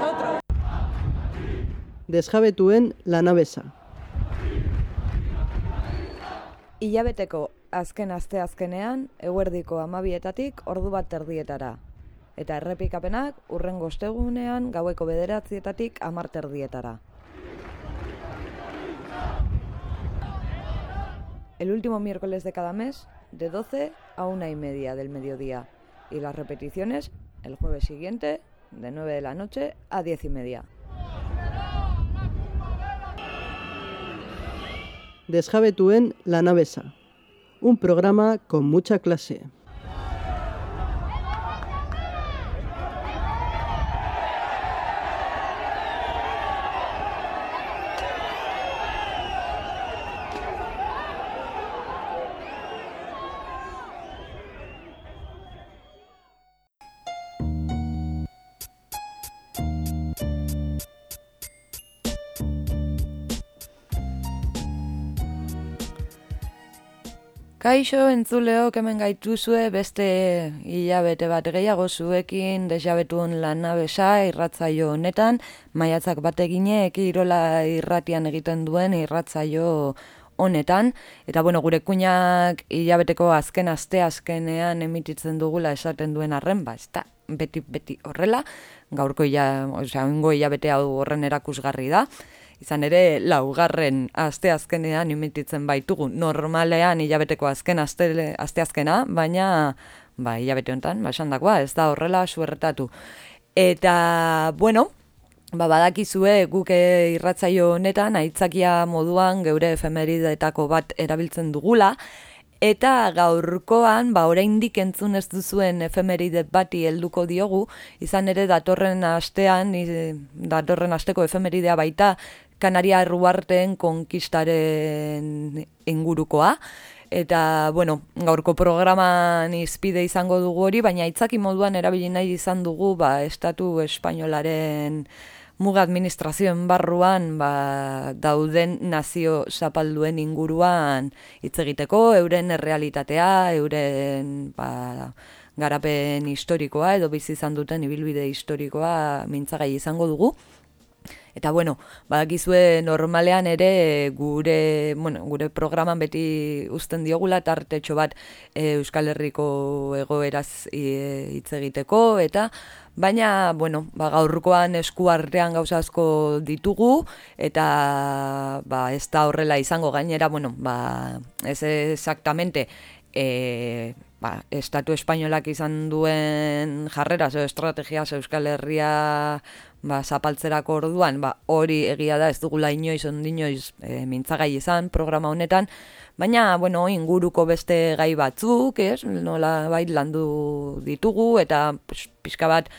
nosotros. Desjabetuen lanabesa. Ilabeteko azken aste azkenean, eguerdiko amabietatik ordu bat terdietara. Eta errepikapenak urren gostegunean gaueko bederatzietatik amar terdietara. El último miércoles de cada mes, de 12 a una y media del mediodía. Y las repeticiones el jueves siguiente, de 9 de la noche a 10 y media. Desjabetuen lanabesa. Un programa con mucha clase. Kaixo entzuleok hemen gaituzue beste hilabete bat gehiago zuekin desjabetun lan nabesa irratzaio honetan, maiatzak bateginek irola irratian egiten duen irratzaio honetan, eta bueno, gure kuinak hilabeteko azken aste azkenean emititzen dugula esaten duen arren, ba, ez beti, beti horrela, gaurko ila, osea, hilabete hau horren erakusgarri da, izan ere laugarren aste azkenean imititzen baitugu. Normalean hilabeteko azken aste, aste azkena, baina ba, hilabete honetan, ba, esan dagoa, ez da horrela suerretatu. Eta, bueno, ba, badakizue guke irratzaio honetan, aitzakia moduan geure efemeridetako bat erabiltzen dugula, Eta gaurkoan, ba, oraindik entzun ez duzuen efemeridet bati helduko diogu, izan ere datorren astean, datorren asteko efemeridea baita, Kanaria Erruarten konkistaren ingurukoa. Eta, bueno, gaurko programan izpide izango dugu hori, baina itzaki moduan erabili nahi izan dugu, ba, Estatu Espainolaren muga administrazioen barruan, ba, dauden nazio zapalduen inguruan hitz egiteko, euren errealitatea, euren, ba, garapen historikoa edo bizi izan duten ibilbide historikoa mintzagai izango dugu. Eta bueno, badakizue normalean ere gure, bueno, gure programan beti uzten diogula tartetxo bat e, Euskal Herriko egoeraz e, hitz egiteko eta baina bueno, ba, gaurkoan eskuartean gauza asko ditugu eta ba, ez da horrela izango gainera, bueno, ba, ez exactamente e, ba, estatu espainolak izan duen jarrera, zo estrategia Euskal Herria ba, zapaltzerako orduan, ba, hori egia da ez dugula inoiz ondinoiz e, mintzagai izan programa honetan, baina, bueno, inguruko beste gai batzuk, ez, nola bai landu ditugu, eta pixka bat,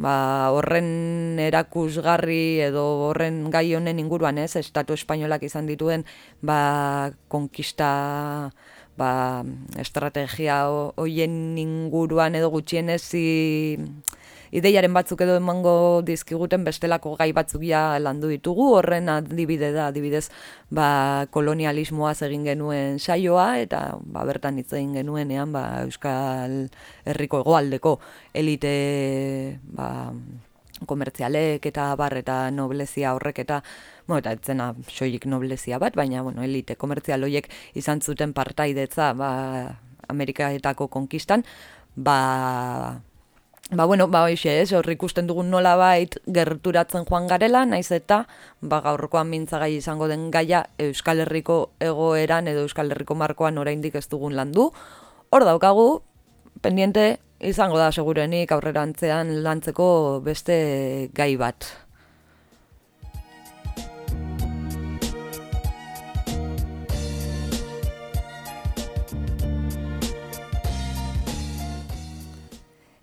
ba, horren erakusgarri edo horren gai honen inguruan, ez, estatu espainolak izan dituen, ba, konkista, ba, estrategia hoien inguruan edo gutxienez, ideiaren batzuk edo emango dizkiguten bestelako gai batzuk ja landu ditugu, horren adibide da, adibidez, ba, kolonialismoaz egin genuen saioa, eta ba, bertan hitz egin genuenean ba, Euskal Herriko egoaldeko elite ba, komertzialek eta bar eta noblezia horrek eta bueno, eta etzena soilik noblezia bat, baina bueno, elite komertzial horiek izan zuten partaidetza ba, Amerikaetako konkistan, ba, Ba, bueno, ba, hoxe, ez, hor ikusten dugun nola bait gerturatzen joan garela, naiz eta, ba, gaurkoan mintzagai izango den gaia Euskal Herriko egoeran edo Euskal Herriko markoan oraindik ez dugun landu. Hor daukagu, pendiente, izango da segurenik aurrerantzean lantzeko beste gai bat.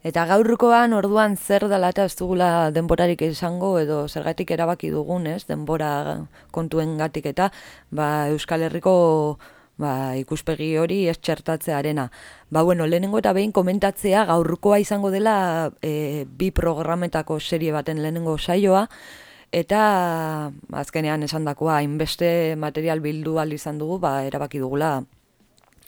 Eta gaurkoan orduan zer dela eta ez dugula denborarik esango edo zergatik erabaki dugun, ez, denbora kontuen gatik eta ba, Euskal Herriko ba, ikuspegi hori ez txertatzearena. Ba, bueno, lehenengo eta behin komentatzea gaurkoa izango dela e, bi programetako serie baten lehenengo saioa, eta azkenean esan dakoa, hainbeste material bildu izan dugu, ba, erabaki dugula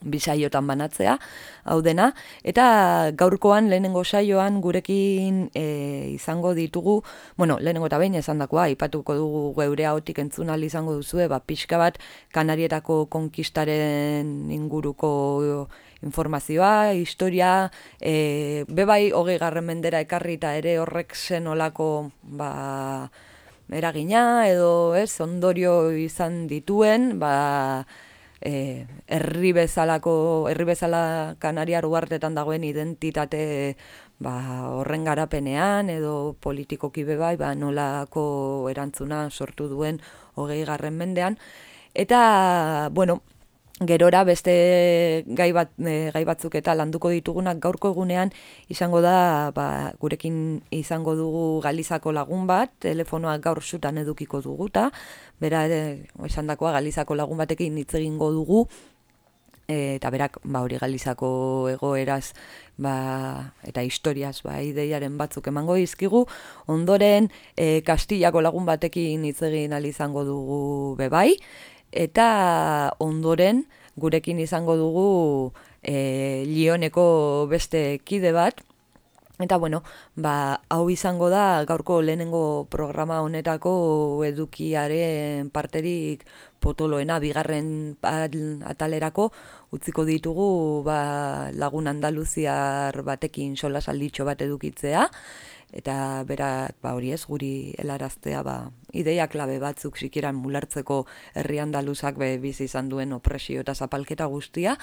bisaiotan banatzea, hau dena, eta gaurkoan lehenengo saioan gurekin e, izango ditugu, bueno, lehenengo eta behin esan dakoa, ipatuko dugu geure haotik entzunal izango duzue, ba, pixka bat kanarietako konkistaren inguruko informazioa, historia, e, bebai hogei garren mendera ekarri eta ere horrek zen olako, ba, eragina edo ez, ondorio izan dituen, ba, e, herri bezalako herri bezala Kanaria uartetan dagoen identitate ba, horren garapenean edo politikoki bai ba nolako erantzuna sortu duen hogei garren mendean. Eta bueno Gerora beste gai, bat, e, gai batzuk eta landuko ditugunak gaurko egunean izango da ba, gurekin izango dugu Galizako lagun bat, telefonoa gaur zutan edukiko duguta, bera esan dakoa Galizako lagun batekin hitz egingo dugu, e, eta berak ba, hori Galizako egoeraz ba, eta historiaz ba, ideiaren batzuk emango izkigu, ondoren e, Kastillako lagun batekin hitz egin izango dugu bebai, eta ondoren gurekin izango dugu e, Lioneko beste kide bat, Eta bueno, ba, hau izango da gaurko lehenengo programa honetako edukiaren parterik potoloena bigarren atalerako utziko ditugu ba, lagun Andaluziar batekin sola salditxo bat edukitzea eta berak ba hori ez guri helaraztea ba ideia klabe batzuk sikiran mulartzeko herri andaluzak be bizi izan duen opresio eta zapalketa guztia.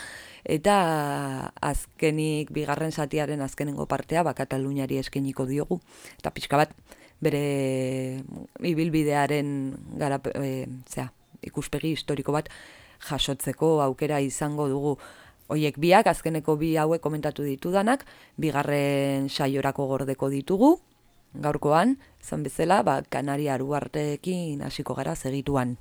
Eta azkenik bigarren satiaren azkenengo partea ba Kataluniari eskeniko diogu. Eta pixka bat bere ibilbidearen gara e, ikuspegi historiko bat jasotzeko aukera izango dugu Oiek biak, azkeneko bi hauek komentatu ditudanak, bigarren saiorako gordeko ditugu, gaurkoan, zan bezala, ba, Kanaria aruarteekin hasiko gara segituan.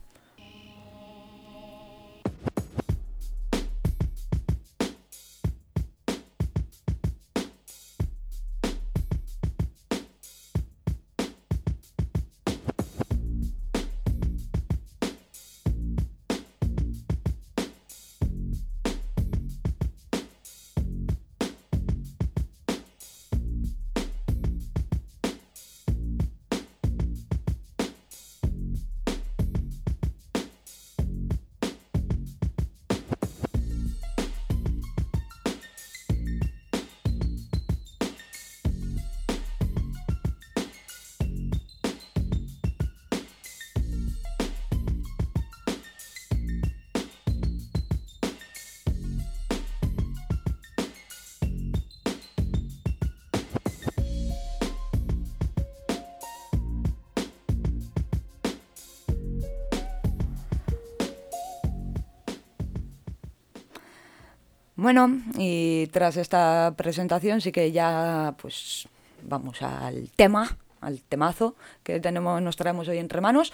Bueno, y tras esta presentación sí que ya pues vamos al tema, al temazo que tenemos, nos traemos hoy entre manos.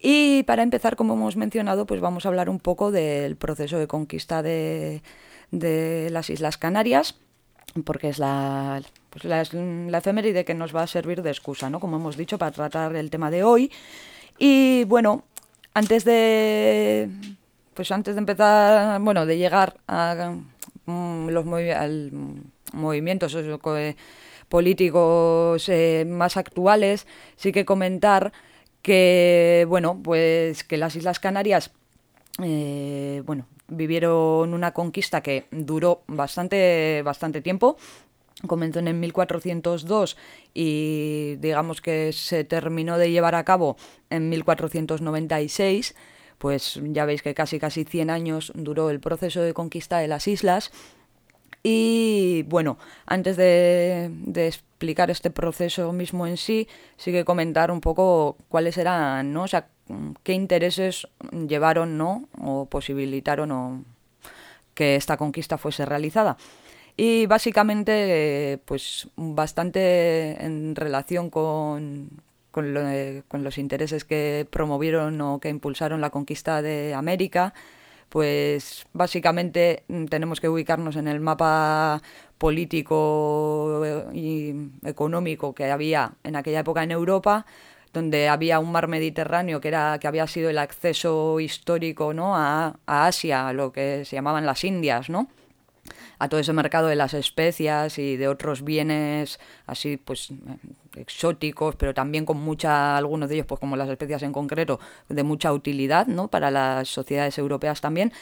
Y para empezar, como hemos mencionado, pues vamos a hablar un poco del proceso de conquista de, las Islas Canarias, porque es la, pues la, la, efeméride que nos va a servir de excusa, ¿no? Como hemos dicho, para tratar el tema de hoy. Y bueno, antes de pues antes de empezar, bueno, de llegar a Mm, los movimientos políticos eh, más actuales, sí que comentar que, bueno, pues que las Islas Canarias, eh, bueno, vivieron una conquista que duró bastante, bastante tiempo, comenzó en 1402 y digamos que se terminó de llevar a cabo en 1496 pues ya veis que casi casi 100 años duró el proceso de conquista de las islas. Y bueno, antes de, explicar este proceso mismo en sí, sí que comentar un poco cuáles eran, ¿no? O sea, qué intereses llevaron, ¿no? O posibilitaron que esta conquista fuese realizada. Y básicamente, pues bastante en relación con, con, los intereses que promovieron o que impulsaron la conquista de América, pues básicamente mm, tenemos que ubicarnos en el mapa político y económico que había en aquella época en Europa. donde había un mar Mediterráneo que, era, que había sido el acceso histórico ¿no? a, a Asia, a lo que se llamaban las Indias, ¿no? a todo ese mercado de las especias y de otros bienes así pues exóticos, pero también con mucha, algunos de ellos, pues como las especias en concreto, de mucha utilidad, ¿no? Para las sociedades europeas también.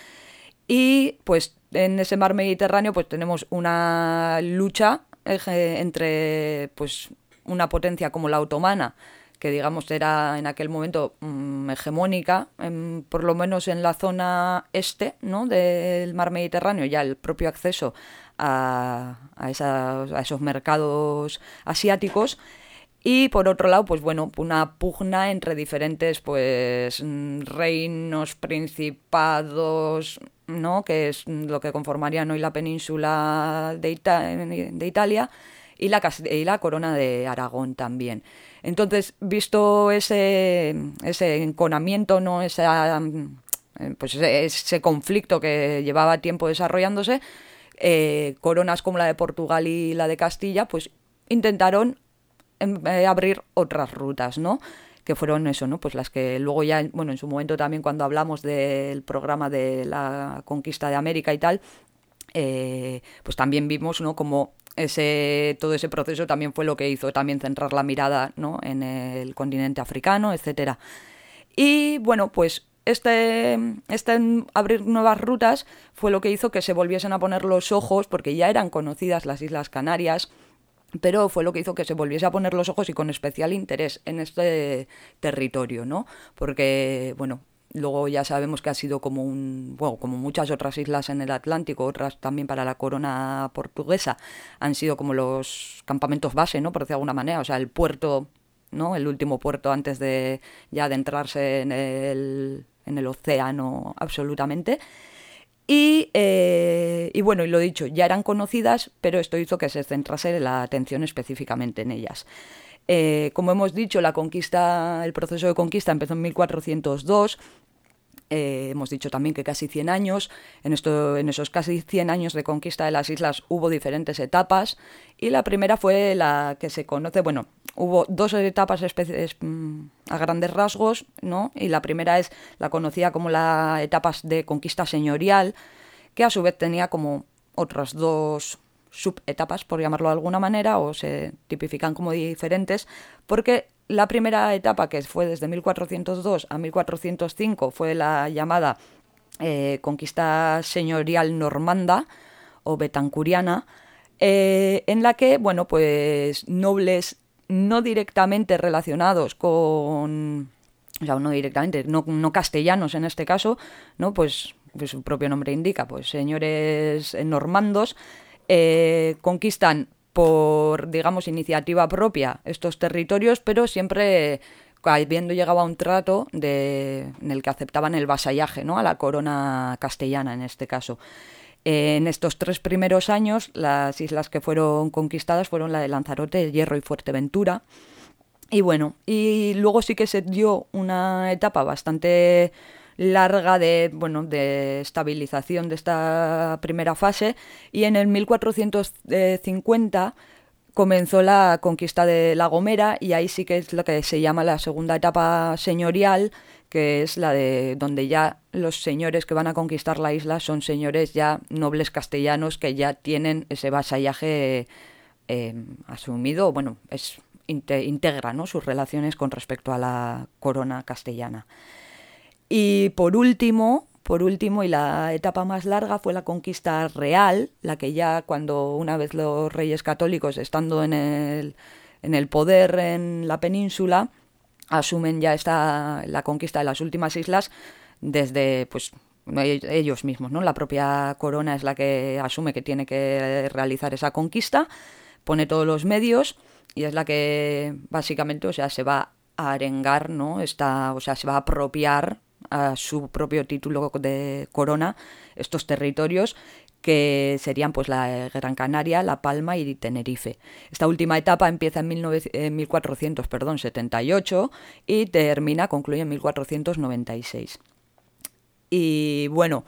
Y pues en ese mar Mediterráneo pues tenemos una lucha eh, entre pues una potencia como la otomana, que digamos era en aquel momento mm, hegemónica, por lo menos en la zona este ¿no? del mar Mediterráneo, ya el propio acceso a, a, a esos mercados asiáticos. Y por otro lado, pues bueno, una pugna entre diferentes pues mm, reinos, principados, ¿no? que es lo que conformarían hoy la península de, de Italia, y la, y la corona de Aragón también. Entonces, visto ese, ese enconamiento, ¿no? Esa, eh, pues ese, conflicto que llevaba tiempo desarrollándose, eh, coronas como la de Portugal y la de Castilla, pues intentaron eh, abrir otras rutas, ¿no? que fueron eso, ¿no? Pues las que luego ya, bueno, en su momento también cuando hablamos del programa de la conquista de América y tal, pues también vimos, ¿no? Como ese, todo ese proceso también fue lo que hizo también centrar la mirada ¿no? en el continente africano, etcétera. Y bueno, pues este, este abrir nuevas rutas fue lo que hizo que se volviesen a poner los ojos, porque ya eran conocidas las Islas Canarias, pero fue lo que hizo que se volviese a poner los ojos y con especial interés en este territorio, ¿no? Porque, bueno, Luego ya sabemos que ha sido como un, bueno, como muchas otras islas en el Atlántico, otras también para la corona portuguesa, han sido como los campamentos base, ¿no? Por decir de alguna manera, o sea, el puerto, ¿no? El último puerto antes de ya adentrarse en el, en el océano absolutamente. Y, eh, y, bueno, y lo dicho, ya eran conocidas, pero esto hizo que se centrase la atención específicamente en ellas. Eh, como hemos dicho, la conquista, el proceso de conquista empezó en 1402 eh, hemos dicho también que casi 100 años, en, esto, en esos casi 100 años de conquista de las islas hubo diferentes etapas. Y la primera fue la que se conoce, bueno, hubo dos etapas mm, a grandes rasgos, ¿no? Y la primera es la conocida como la etapa de conquista señorial, que a su vez tenía como otras dos subetapas, por llamarlo de alguna manera, o se tipifican como diferentes, porque la primera etapa, que fue desde 1402 a 1405, fue la llamada eh, conquista señorial normanda o betancuriana, eh, en la que, bueno, pues nobles no directamente relacionados con, o sea, no directamente, no, castellanos en este caso, ¿no? Pues, pues, su propio nombre indica, pues señores normandos, eh, conquistan por, digamos, iniciativa propia estos territorios, pero siempre habiendo llegado a un trato de, en el que aceptaban el vasallaje ¿no? a la corona castellana en este caso. En estos tres primeros años, las islas que fueron conquistadas fueron la de Lanzarote, Hierro y Fuerteventura. Y bueno, y luego sí que se dio una etapa bastante larga de, bueno, de estabilización de esta primera fase y en el 1450 comenzó la conquista de La Gomera y ahí sí que es lo que se llama la segunda etapa señorial, que es la de donde ya los señores que van a conquistar la isla son señores ya nobles castellanos que ya tienen ese vasallaje eh, asumido, bueno, es integra ¿no? sus relaciones con respecto a la corona castellana. Y por último, por último, y la etapa más larga fue la conquista real, la que ya cuando una vez los reyes católicos, estando en el, en el poder en la península, asumen ya esta, la conquista de las últimas islas desde pues ellos mismos, ¿no? La propia corona es la que asume que tiene que realizar esa conquista, pone todos los medios y es la que básicamente, o se va a arengar, ¿no? Está, o sea, se va a apropiar a su propio título de corona estos territorios que serían pues la Gran Canaria, La Palma y Tenerife. Esta última etapa empieza en, 1478 y termina, concluye en 1496. Y bueno,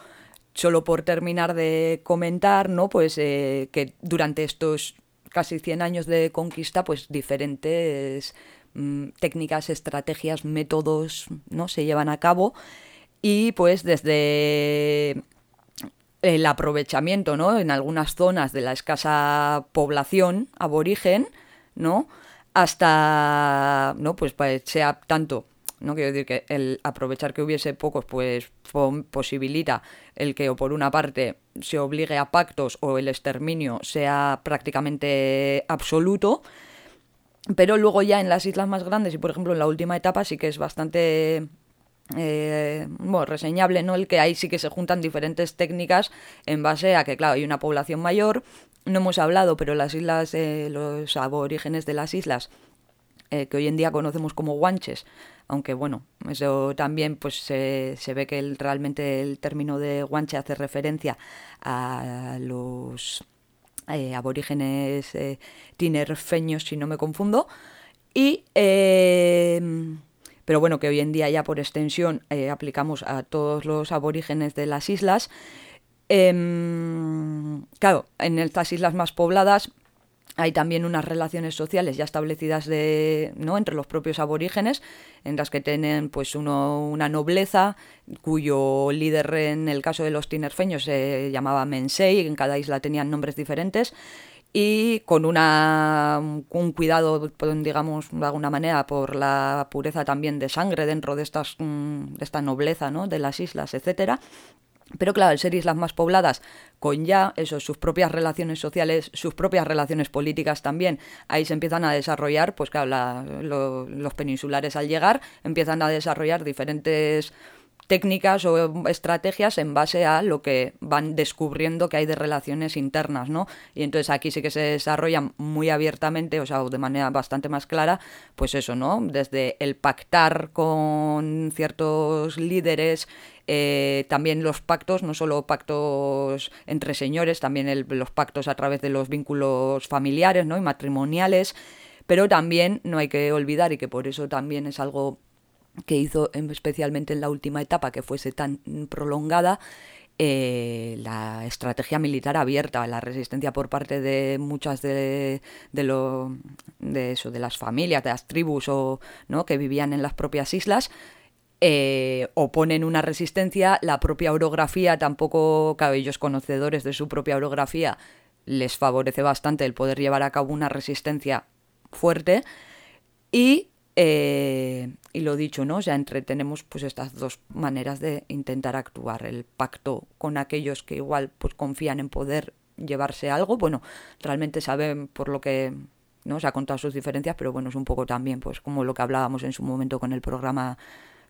solo por terminar de comentar, ¿no? Pues eh, que durante estos casi 100 años de conquista, pues diferentes mm, técnicas, estrategias, métodos, ¿no? Se llevan a cabo y pues desde el aprovechamiento, ¿no? En algunas zonas de la escasa población aborigen, ¿no? Hasta, ¿no? Pues, sea tanto no quiero decir que el aprovechar que hubiese pocos, pues posibilita el que o por una parte se obligue a pactos o el exterminio sea prácticamente absoluto, pero luego ya en las islas más grandes y por ejemplo en la última etapa sí que es bastante eh, bueno, reseñable, ¿no? El que ahí sí que se juntan diferentes técnicas en base a que, claro, hay una población mayor. No hemos hablado, pero las islas, eh, los aborígenes de las islas, eh, que hoy en día conocemos como guanches, aunque bueno, eso también pues se, ve que realmente el término de guanche hace referencia a los aborígenes tinerfeños, si no me confundo, y... Pero bueno, que hoy en día ya por extensión eh, aplicamos a todos los aborígenes de las islas. Em, claro, en estas islas más pobladas hay también unas relaciones sociales ya establecidas de, ¿no? entre los propios aborígenes, en las que tienen pues uno, una nobleza, cuyo líder en el caso de los tinerfeños se llamaba Mensei, en cada isla tenían nombres diferentes, y con una, un cuidado, digamos, de alguna manera, por la pureza también de sangre dentro de, estas, mm, de esta nobleza ¿no? de las islas, etcétera, pero claro, al ser islas más pobladas, con ya eso, sus propias relaciones sociales, sus propias relaciones políticas también, ahí se empiezan a desarrollar, pues claro, los peninsulares al llegar empiezan a desarrollar diferentes técnicas o estrategias en base a lo que van descubriendo que hay de relaciones internas, ¿no? Y entonces aquí sí que se desarrollan muy abiertamente, o sea, de manera bastante más clara, pues eso, ¿no? Desde el pactar con ciertos líderes eh, también los pactos, no solo pactos entre señores, también los pactos a través de los vínculos familiares ¿no? y matrimoniales, pero también no hay que olvidar, y que por eso también es algo que hizo especialmente en la última etapa que fuese tan prolongada, eh, la estrategia militar abierta, la resistencia por parte de muchas de, de, lo, de eso, de las familias, de las tribus o, ¿no? que vivían en las propias islas, eh, oponen una resistencia, la propia orografía tampoco, claro, ellos conocedores de su propia orografía, les favorece bastante el poder llevar a cabo una resistencia fuerte y, eh, y lo dicho, ¿no? O sea, entre tenemos pues estas dos maneras de intentar actuar, el pacto con aquellos que igual pues confían en poder llevarse algo, bueno, realmente saben por lo que no se ha contado sus diferencias, pero bueno, es un poco también pues como lo que hablábamos en su momento con el programa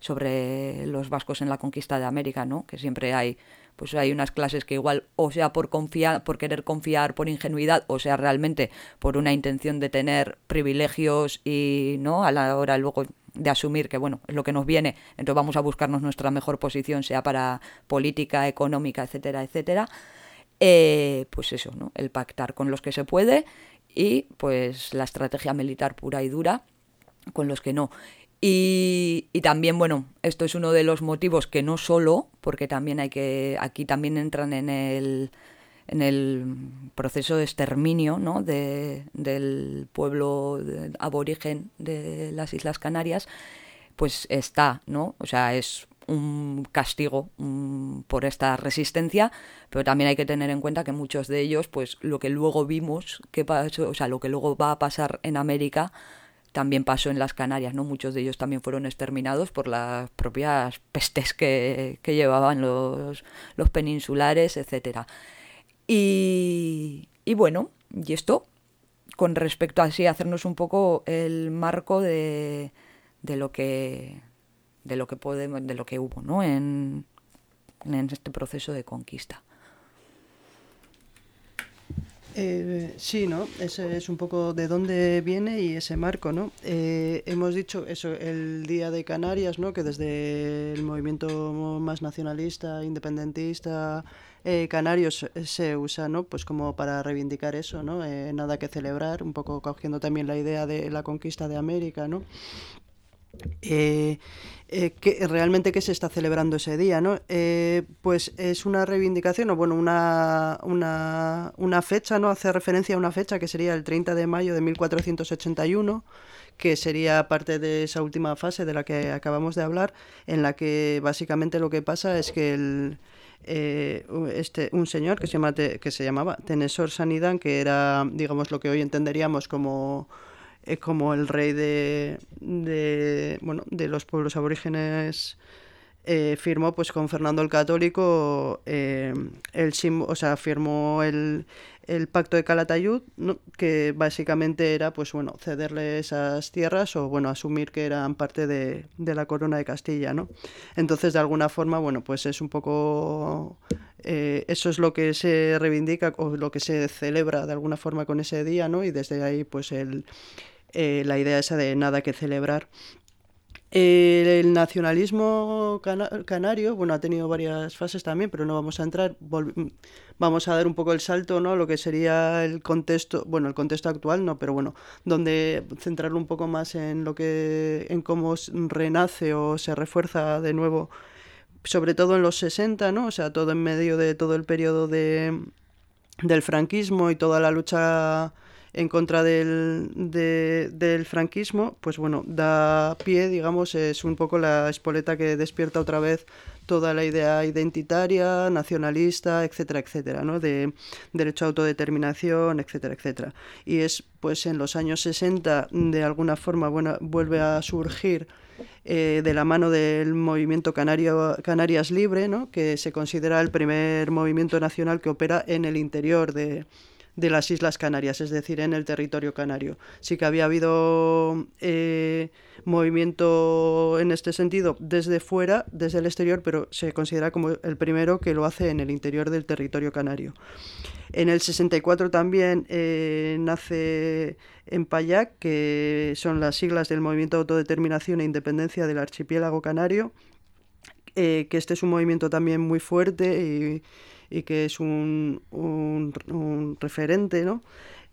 sobre los vascos en la conquista de América, ¿no? Que siempre hay, pues hay unas clases que igual, o sea por querer confiar, por ingenuidad, o sea realmente por una intención de tener privilegios y, ¿no? A la hora luego de asumir que bueno es lo que nos viene entonces vamos a buscarnos nuestra mejor posición sea para política económica etcétera etcétera eh, pues eso no el pactar con los que se puede y pues la estrategia militar pura y dura con los que no y, también, bueno, esto es uno de los motivos que no solo, porque también hay que, aquí también entran en el, en el proceso de exterminio ¿no? de, del pueblo aborigen de las Islas Canarias, pues está, ¿no? O sea, es un castigo por esta resistencia, pero también hay que tener en cuenta que muchos de ellos, pues lo que luego vimos, que pasó, o sea, lo que luego va a pasar en América, también pasó en las Canarias, ¿no? Muchos de ellos también fueron exterminados por las propias pestes que, llevaban los, los, peninsulares, etcétera. Y, y, bueno, y esto con respecto a así hacernos un poco el marco de, de lo que de lo que podemos, de lo que hubo, ¿no? En, en este proceso de conquista. Eh, sí, ¿no? Ese es un poco de dónde viene y ese marco, ¿no? Eh, hemos dicho eso, el Día de Canarias, ¿no? Que desde el movimiento más nacionalista, independentista, eh, canarios se usa, ¿no? Pues como para reivindicar eso, ¿no? nada que celebrar, un poco cogiendo también la idea de la conquista de América, ¿no? Eh, eh, realmente qué se está celebrando ese día, ¿no? Eh, pues es una reivindicación, o bueno, una, una, una, fecha, ¿no? Hace referencia a una fecha que sería el 30 de mayo de 1481, que sería parte de esa última fase de la que acabamos de hablar, en la que básicamente lo que pasa es que el, eh, este, un señor que se, llama, que se llamaba Tenesor Sanidán, que era, digamos, lo que hoy entenderíamos como, eh, como el rey de, de, bueno, de los pueblos aborígenes eh, firmó pues con Fernando el Católico eh, el o sea, firmó el, el pacto de Calatayud, que básicamente era pues bueno, cederle esas tierras o bueno, asumir que eran parte de, de, la corona de Castilla, ¿no? Entonces, de alguna forma, bueno, pues es un poco eh, eso es lo que se reivindica o lo que se celebra de alguna forma con ese día, ¿no? Y desde ahí, pues el, la idea esa de nada que celebrar el nacionalismo canario, bueno, ha tenido varias fases también, pero no vamos a entrar. vamos a dar un poco el salto, ¿no? Lo que sería el contexto, bueno, el contexto actual, no, pero bueno, donde centrarlo un poco más en lo que, en cómo renace o se refuerza de nuevo, sobre todo en los 60, ¿no? O sea, todo en medio de todo el periodo de, del franquismo y toda la lucha en contra del, del franquismo, pues bueno, da pie, digamos, es un poco la espoleta que despierta otra vez toda la idea identitaria, nacionalista, etcétera, etcétera, ¿no? De derecho a autodeterminación, etcétera, etcétera. Y es, pues, en los años 60, de alguna forma, bueno, vuelve a surgir eh, de la mano del movimiento Canario, Canarias Libre, ¿no? que se considera el primer movimiento nacional que opera en el interior de, de las Islas Canarias, es decir, en el territorio canario. Sí que había habido eh, movimiento en este sentido desde fuera, desde el exterior, pero se considera como el primero que lo hace en el interior del territorio canario. En el 64 también eh, nace en Payac, que son las siglas del Movimiento de Autodeterminación e Independencia del Archipiélago Canario, eh, que este es un movimiento también muy fuerte y que es un, un, referente. ¿no?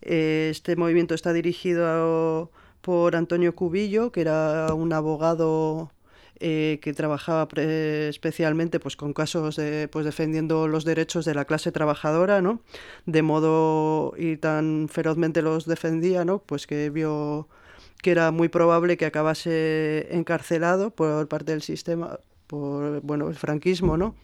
Este movimiento está dirigido por Antonio Cubillo, que era un abogado eh, que trabajaba especialmente pues, con casos de, pues, defendiendo los derechos de la clase trabajadora, ¿no? de modo y tan ferozmente los defendía, ¿no? pues que vio que era muy probable que acabase encarcelado por parte del sistema, por bueno, el franquismo, ¿no?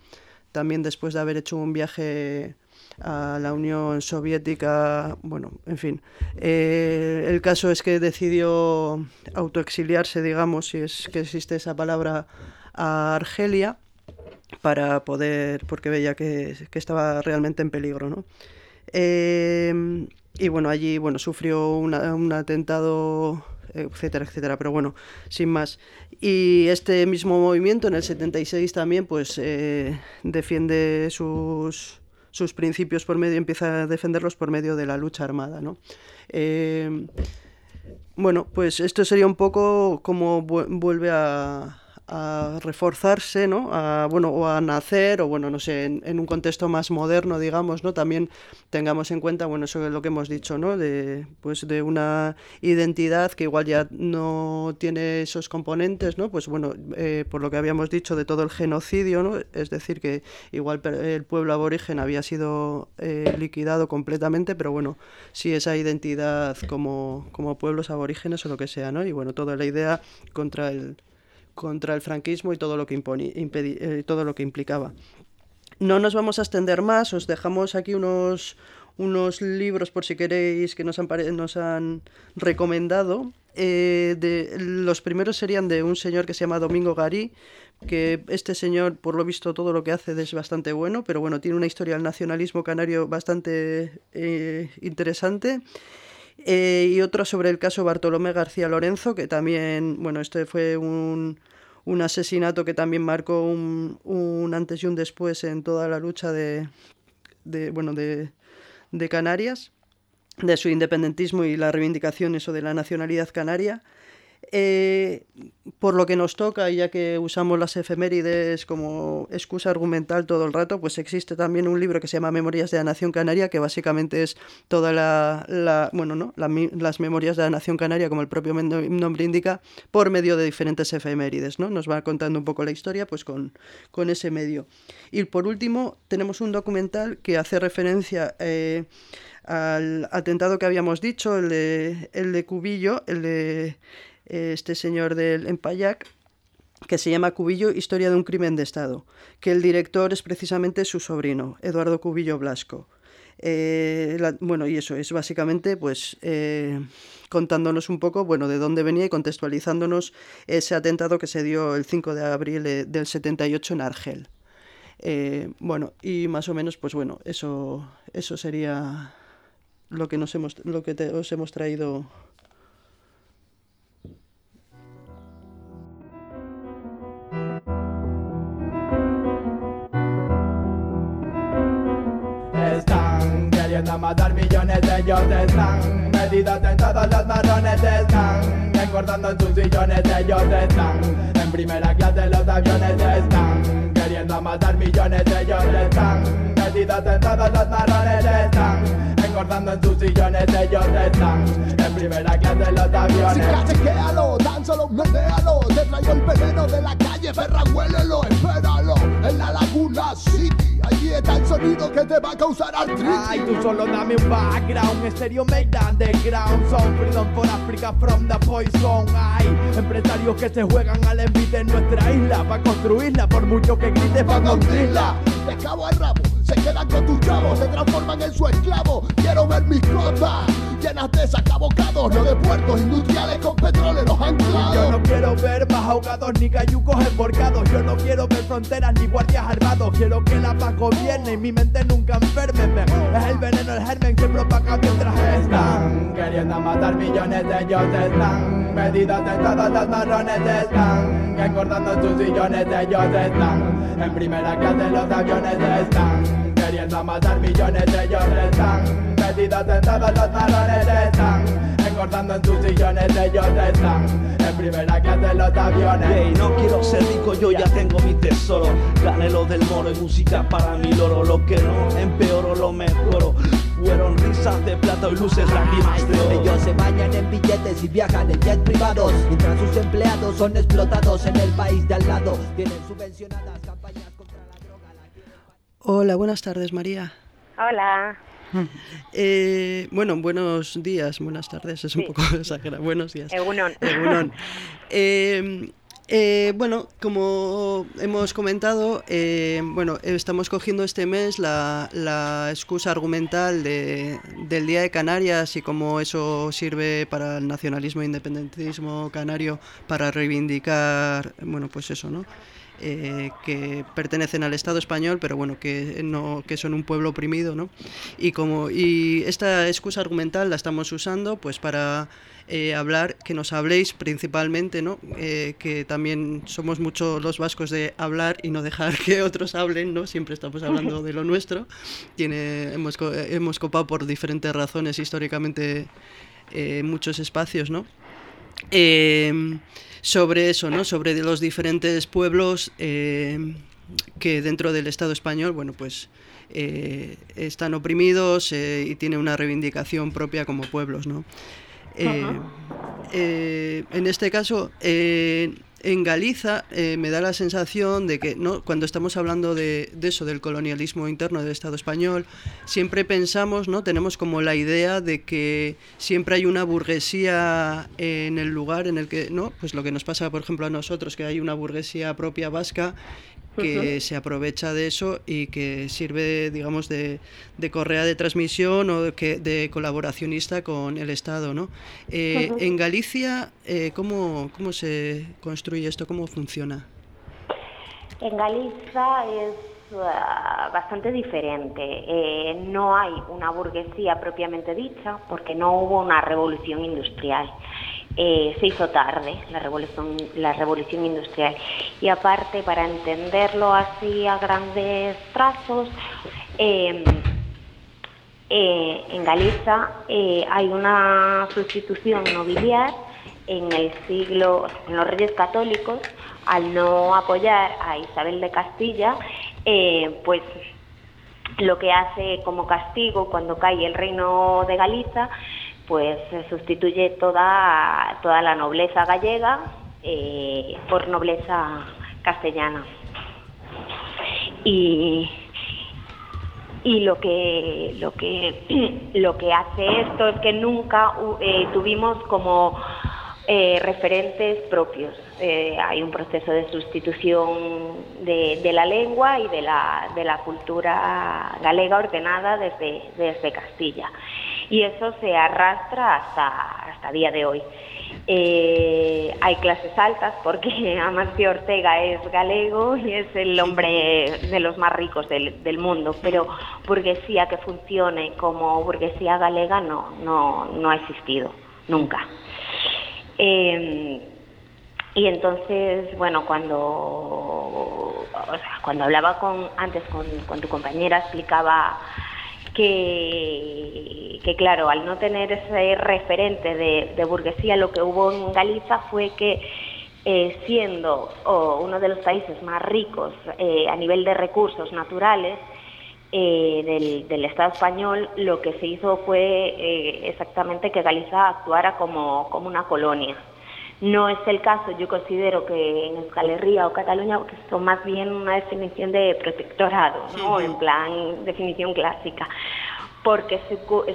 También después de haber hecho un viaje a la Unión Soviética, bueno, en fin. Eh, el caso es que decidió autoexiliarse, digamos, si es que existe esa palabra, a Argelia para poder, porque veía que, estaba realmente en peligro, ¿no? Eh, y bueno, allí, bueno, sufrió un atentado etcétera, etcétera. Pero bueno, sin más. Y este mismo movimiento en el 76 también pues eh, defiende sus, sus principios por medio, empieza a defenderlos por medio de la lucha armada. ¿no? Eh, bueno, pues esto sería un poco como vuelve a, a reforzarse, ¿no? A, bueno, o a nacer, o bueno, no sé, en, un contexto más moderno, digamos, ¿no? También tengamos en cuenta, bueno, eso es lo que hemos dicho, ¿no? De, pues de una identidad que igual ya no tiene esos componentes, ¿no? Pues bueno, eh, por lo que habíamos dicho de todo el genocidio, ¿no? Es decir, que igual el pueblo aborigen había sido eh, liquidado completamente, pero bueno, sí esa identidad como, como pueblos aborígenes o lo que sea, ¿no? Y bueno, toda la idea contra el contra el franquismo y todo lo que, eh, todo lo que implicaba. No nos vamos a extender más, os dejamos aquí unos, unos libros por si queréis que nos han, nos han recomendado. Eh, los primeros serían de un señor que se llama Domingo Garí, que este señor, por lo visto, todo lo que hace es bastante bueno, pero bueno, tiene una historia del nacionalismo canario bastante eh, interesante. Eh, y otro sobre el caso Bartolomé García Lorenzo, que también, bueno, este fue un, un asesinato que también marcó un, un, antes y un después en toda la lucha de, de bueno, de, de, Canarias, de su independentismo y la reivindicación eso de la nacionalidad canaria. Eh, por lo que nos toca, ya que usamos las efemérides como excusa argumental todo el rato, pues existe también un libro que se llama Memorias de la Nación Canaria, que básicamente es toda la, bueno, ¿no? las memorias de la Nación Canaria, como el propio nombre indica, por medio de diferentes efemérides, ¿no? Nos va contando un poco la historia, pues con, con ese medio. Y por último, tenemos un documental que hace referencia eh, al atentado que habíamos dicho, el de, el de Cubillo, el de este señor del Empayac, que se llama Cubillo, Historia de un crimen de Estado, que el director es precisamente su sobrino, Eduardo Cubillo Blasco. Eh, bueno, y eso es básicamente pues eh, contándonos un poco bueno, de dónde venía y contextualizándonos ese atentado que se dio el 5 de abril eh, del 78 en Argel. bueno, y más o menos, pues bueno, eso, eso sería lo que, nos hemos, lo que os hemos traído a matar millones de ellos están Metidos en todos los marrones están Engordando en sus sillones ellos están En primera clase los aviones están Queriendo matar millones de ellos están Metidos en todos los marrones están Engordando en sus sillones ellos están. En primera clase los aviones. Si cachequealo, tan solo Te traigo el veneno de la calle, perra huélelo Espéralo, en la Laguna City Allí está el sonido que te va a causar artritis. Ay, tú solo dame un background. Estéreo made underground Son freedom for Africa from the poison. Hay empresarios que se juegan al envite en nuestra isla. Pa' construirla por mucho que grites pa' construirla De cabo al rabo se quedan con tus chavos, se transforman en su esclavo. Quiero ver mis costas llenas de sacabocados, no de puertos industriales con petroleros anclados. Yo no quiero ver más ahogados ni cayucos emborcados. Yo no quiero ver fronteras ni guardias armados. Quiero que la paz gobierne y mi mente nunca enferme. Es el veneno, el germen que propaga mientras están queriendo matar millones de ellos. Están medidas de todos los marrones. Están engordando sus sillones. Ellos están en primera clase los aviones. Están queriendo matar millones de ellos están metidos en todos los marrones están engordando en tus sillones ellos están en primera clase los aviones hey, no quiero ser rico yo ya tengo mi tesoro gané lo del moro y música para mi loro lo que no empeoro lo mejoro fueron risas de plata y luces lágrimas de oro. Ellos se bañan en billetes y viajan en jet privados, mientras sus empleados son explotados en el país de al lado. Tienen subvencionadas campañas Hola, buenas tardes, María. Hola. Eh, bueno, buenos días, buenas tardes, es un poco exagerado. Buenos días. Egunon. Eh, eh, bueno, como hemos comentado, bueno, estamos cogiendo este mes la, la excusa argumental de, del Día de Canarias y cómo eso sirve para el nacionalismo e independentismo canario para reivindicar, bueno, pues eso, ¿no? Eh, que pertenecen al Estado español, pero bueno, que, no, que son un pueblo oprimido, ¿no? Y, como, y esta excusa argumental la estamos usando pues para eh, hablar, que nos habléis principalmente, ¿no? Eh, que también somos muchos los vascos de hablar y no dejar que otros hablen, ¿no? Siempre estamos hablando de lo nuestro. Tiene, hemos, hemos copado por diferentes razones históricamente muchos espacios, ¿no? Sobre eso, ¿no? Sobre los diferentes pueblos eh, que dentro del Estado español, bueno, pues eh, están oprimidos eh, y tienen una reivindicación propia como pueblos, ¿no? en este caso, en Galiza eh, me da la sensación de que ¿no? cuando estamos hablando de, eso, del colonialismo interno del Estado español, siempre pensamos, ¿no? tenemos como la idea de que siempre hay una burguesía en el lugar en el que, ¿no? pues lo que nos pasa, por ejemplo, a nosotros, que hay una burguesía propia vasca que se aprovecha de eso y que sirve, digamos, de, de correa de transmisión o de, que, de colaboracionista con el Estado. ¿no? Eh, en Galicia, eh, ¿cómo, ¿cómo se construye esto? ¿Cómo funciona? En Galicia es uh, bastante diferente. Eh, no hay una burguesía propiamente dicha porque no hubo una revolución industrial. Eh, se hizo tarde la revolución, la revolución industrial. Y aparte, para entenderlo así a grandes trazos, em, eh, en Galicia eh, hay una sustitución nobiliar en el siglo, en los reyes católicos, al no apoyar a Isabel de Castilla, pues lo que hace como castigo cuando cae el reino de Galicia, pues se sustituye toda, toda la nobleza gallega eh, por nobleza castellana. Y, y lo que lo que lo que hace esto es que nunca eh, tuvimos como eh, referentes propios. Hay un proceso de sustitución de, de, la lengua y de la, de la cultura galega ordenada desde, desde Castilla. Y eso se arrastra hasta, hasta día de hoy. Eh, hay clases altas porque Amancio Ortega es galego y es el hombre de los más ricos del, del, mundo, pero burguesía que funcione como burguesía galega no, no, no ha existido, nunca. Eh, y entonces, bueno, cuando, o sea, cuando hablaba con, antes con, con tu compañera, explicaba que, claro, al no tener ese referente de, burguesía, lo que hubo en Galicia fue que eh, siendo uno de los países más ricos eh, a nivel de recursos naturales eh, del, Estado español, lo que se hizo fue exactamente que Galicia actuara como, como una colonia. No es el caso, yo considero que en Euskal Herria o Cataluña que son más bien una definición de protectorado, ¿no? en plan definición clásica, porque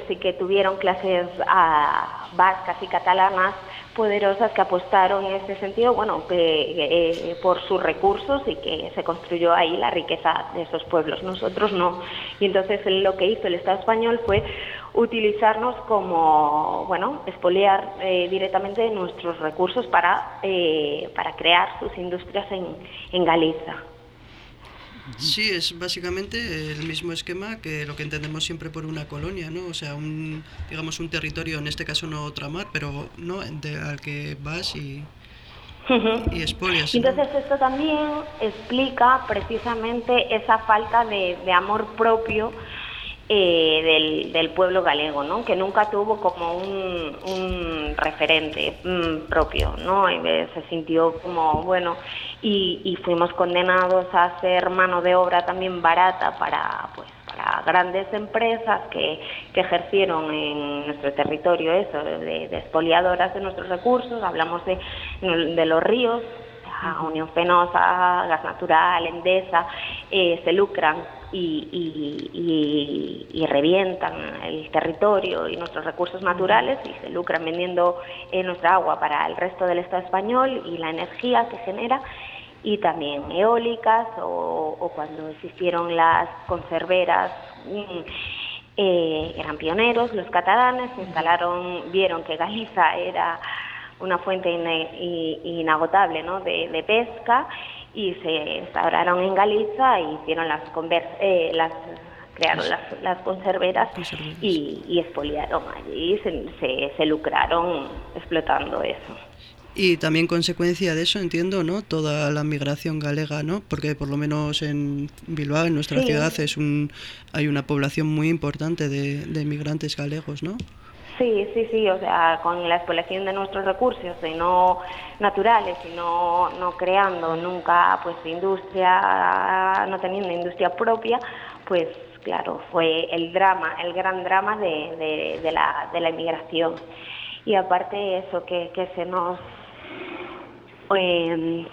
sí, que tuvieron clases ah, vascas y catalanas poderosas que apostaron en ese sentido, bueno, eh, por sus recursos y que se construyó ahí la riqueza de esos pueblos. Nosotros no. Y entonces lo que hizo el Estado español fue utilizarnos como, bueno, expoliar eh, directamente nuestros recursos para, eh, para crear sus industrias en, en Galicia. Sí, es básicamente el mismo esquema que lo que entendemos siempre por una colonia, ¿no? O sea, un, digamos, un territorio, en este caso no ultramar, pero no de, al que vas y, y expolias. Entonces ¿no? esto también explica precisamente esa falta de, de amor propio eh, del, pueblo galego, ¿no? que nunca tuvo como un, referente mm, propio, ¿no? Se sintió como, bueno, y, fuimos condenados a ser mano de obra también barata para, pues, para grandes empresas que, que ejercieron en nuestro territorio eso, de, de expoliadoras de nuestros recursos, hablamos de, de los ríos, Unión Fenosa, Gas Natural, Endesa, eh, se lucran y, revientan el territorio y nuestros recursos naturales y se lucran vendiendo eh, nuestra agua para el resto del Estado español y la energía que genera y también eólicas o, cuando existieron las conserveras eh, eran pioneros los catalanes instalaron vieron que Galiza era una fuente inagotable ¿no? de, pesca y se instauraron en Galicia y hicieron las, eh, las crearon las, las conserveras, conserveras. Y, y, expoliaron allí, se, se, se lucraron explotando eso. Y también consecuencia de eso entiendo, ¿no? Toda la migración galega, ¿no? Porque por lo menos en Bilbao, en nuestra sí. ciudad, es un hay una población muy importante de, de migrantes galegos, ¿no? Sí, sí, sí, o sea, con la explotación de nuestros recursos y no naturales y no, creando nunca pues industria, no teniendo industria propia, pues claro, fue el drama, el gran drama de, la, de la inmigración. Y aparte eso, que, se nos eh,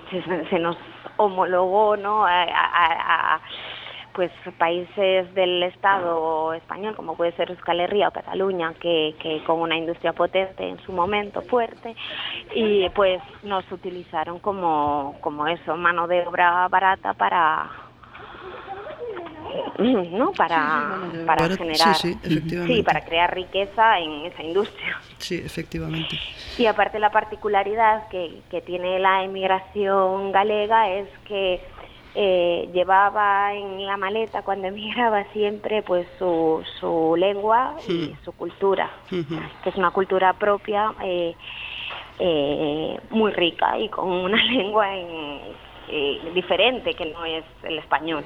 se, nos homologó, ¿no? a pues países del Estado español, como puede ser Euskal Herria o Cataluña, que, que con una industria potente en su momento, fuerte, y pues nos utilizaron como, como eso, mano de obra barata para ¿no? para, para Barat, generar sí, sí, sí, para crear riqueza en esa industria. Sí efectivamente. Y aparte la particularidad que, que tiene la emigración galega es que eh, llevaba en la maleta cuando emigraba siempre pues su, su lengua y su cultura, que es una cultura propia eh, eh, muy rica y con una lengua en, eh, diferente que no es el español.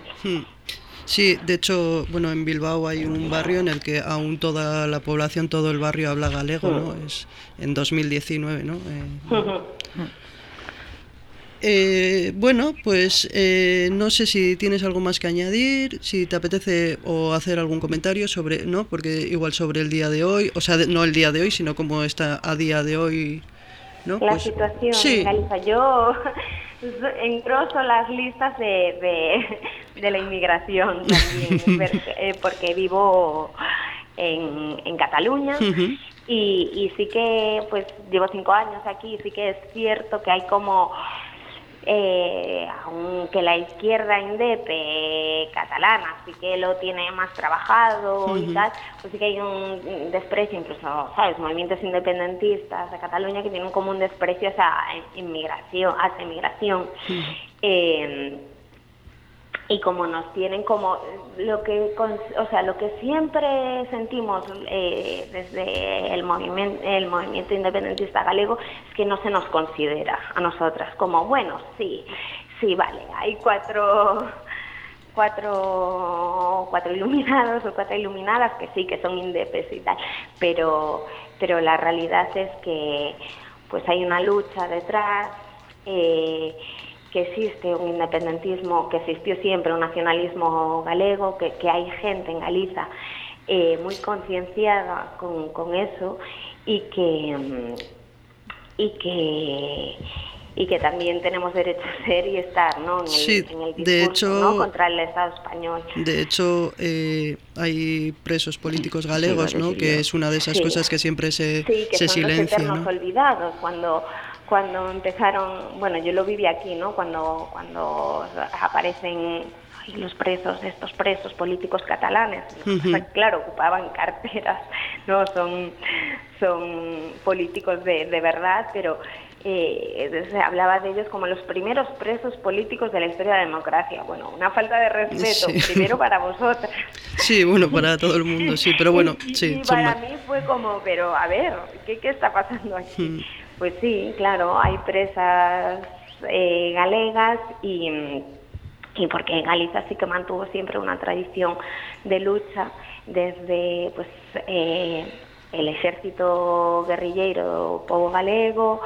Sí, de hecho, bueno, en Bilbao hay un barrio en el que aún toda la población, todo el barrio habla galego, ¿no? Es en 2019, ¿no? Eh, bueno, pues eh, no sé si tienes algo más que añadir, si te apetece o hacer algún comentario sobre, ¿no? Porque igual sobre el día de hoy, o sea, de- no el día de hoy, sino cómo está a día de hoy, ¿no? La Pues- situación sí. Yo engroso las listas de, de, de la inmigración también, eh, porque vivo en, en Cataluña y, y sí que, pues llevo cinco años aquí, y sí que es cierto que hay como, eh, aunque la izquierda indepe catalana sí que lo tiene más trabajado y Ujú. tal, pues sí que hay un desprecio, incluso, ¿sabes? Movimientos independentistas de Cataluña que tienen como un desprecio hacia inmigración, hacia inmigración. Eh, y como nos tienen como lo que o sea lo que siempre sentimos eh, desde el movimiento el movimiento independentista galego es que no se nos considera a nosotras como bueno sí sí vale hay cuatro cuatro cuatro iluminados o cuatro iluminadas que sí que son indepes y tal pero pero la realidad es que pues hay una lucha detrás eh, que existe un independentismo, que existió siempre un nacionalismo galego, que, que hay gente en Galiza eh, muy concienciada con, con eso y que, mm, y que y que también tenemos derecho a ser y estar ¿no? en, el, Sí, en el de hecho- ¿no? contra el Estado español. De hecho, eh, hay presos políticos galegos, ¿no? Que es una de esas Sí. cosas que siempre se, Sí, que se son los silencia, eternos ¿no? olvidados. Cuando, cuando empezaron, bueno, yo lo viví aquí, ¿no? Cuando, cuando aparecen ay, los presos, estos presos políticos catalanes, claro, ocupaban carteras, no son, son políticos de, de verdad, pero eh, se hablaba de ellos como los primeros presos políticos de la historia de la democracia. Bueno, una falta de respeto, Sí. primero para vosotras. Sí, bueno, para todo el mundo, sí, pero bueno, sí, y para mí fue como, pero a ver, ¿qué, qué está pasando aquí? Pues sí, claro, hay presas eh, galegas y, mm, y porque Galicia sí que mantuvo siempre una tradición de lucha desde pues eh, el ejército guerrilleiro povo galego,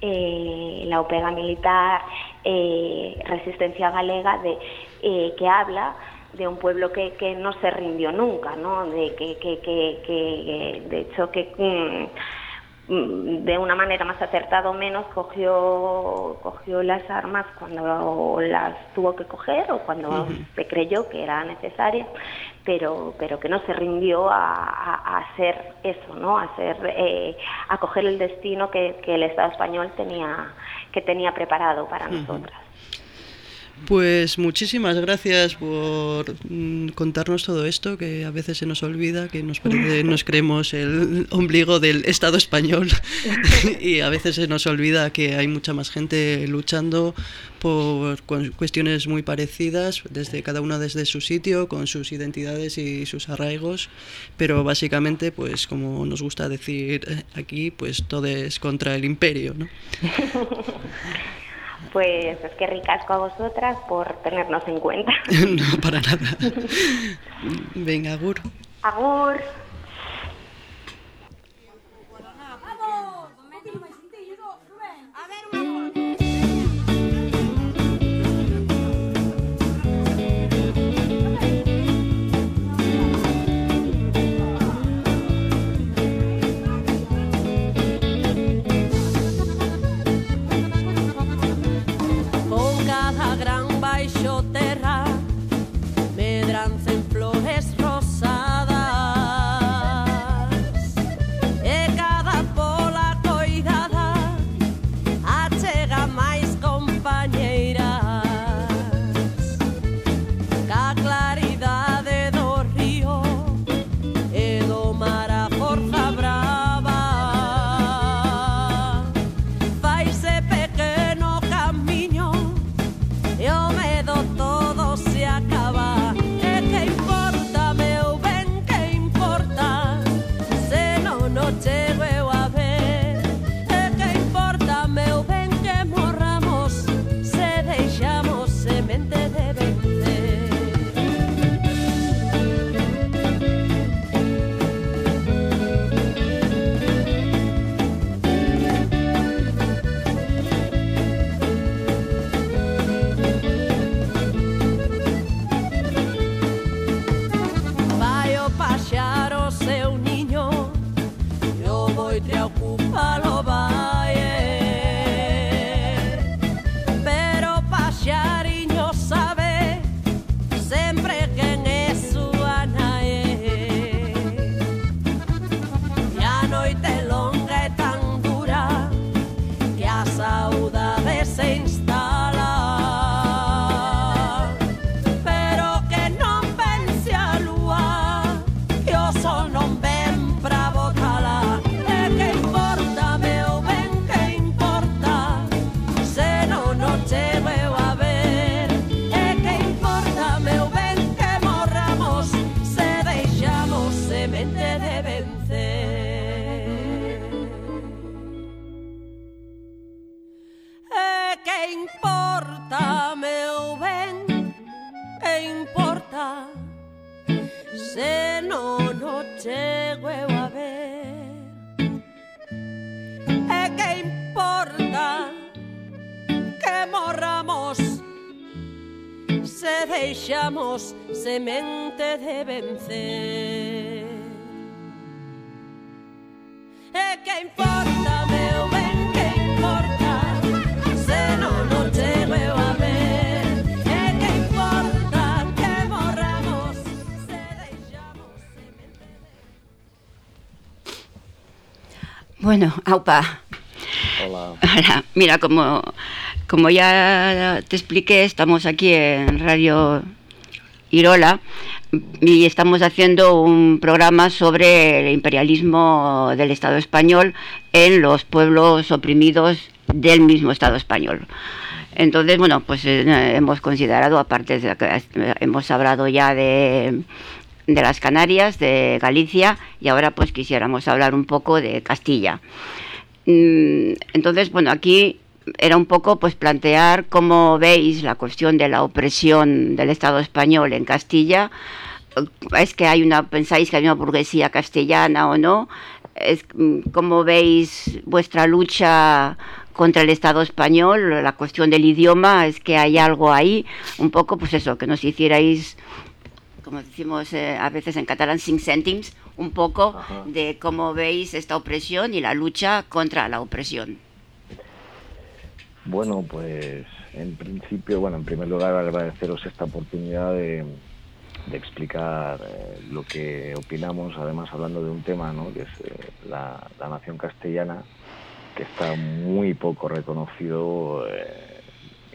eh, la OPEGA militar, eh, resistencia galega de eh, que habla de un pueblo que, que no se rindió nunca, ¿no? De que, que, que, de hecho que mm, de una manera más acertada o menos cogió cogió las armas cuando las tuvo que coger o cuando se creyó que era necesaria, pero pero que no se rindió a, a- a hacer eso, ¿no? A hacer eh, a coger el destino que, que el Estado español tenía que tenía preparado para nosotras. Pues muchísimas gracias por mm, contarnos todo esto, que a veces se nos olvida, que nos, parece- nos creemos el ombligo del Estado español y a veces se nos olvida que hay mucha más gente luchando por cu- cuestiones muy parecidas, desde cada una desde su sitio, con sus identidades y sus arraigos, pero básicamente, pues como nos gusta decir eh, aquí, pues todo es contra el imperio, ¿no? Pues es que ricasco a vosotras por tenernos en cuenta. no, para nada. Venga, Gur. Agur. Deixamos semente de vencer E que importa, meu ben, que importa Se non o chego eu a ver E que importa que morramos Se deixamos Bueno, aupa. Hola. Hola. Mira, como, como ya te expliqué, estamos aquí en Radio Irola y estamos haciendo un programa sobre el imperialismo del Estado español en los pueblos oprimidos del mismo Estado español. Entonces, bueno, pues eh, hemos considerado, aparte de que hemos hablado ya de, de las Canarias, de Galicia, y ahora pues quisiéramos hablar un poco de Castilla. Mm, Entonces, bueno, aquí era un poco pues plantear cómo veis la cuestión de la opresión del Estado español en Castilla. Es que hay una, pensáis que hay una burguesía castellana o no. Es, ¿Cómo veis vuestra lucha contra el Estado español? La cuestión del idioma, es que hay algo ahí. Un poco, pues eso, que nos hicierais, como decimos eh, a veces en catalán, sin céntims, un poco de cómo veis esta opresión y la lucha contra la opresión. Bueno, pues en principio, bueno, en primer lugar agradeceros esta oportunidad de, explicar eh, lo que opinamos, además hablando de un tema, ¿no? que es eh, la, nación castellana, que está muy poco reconocido, eh,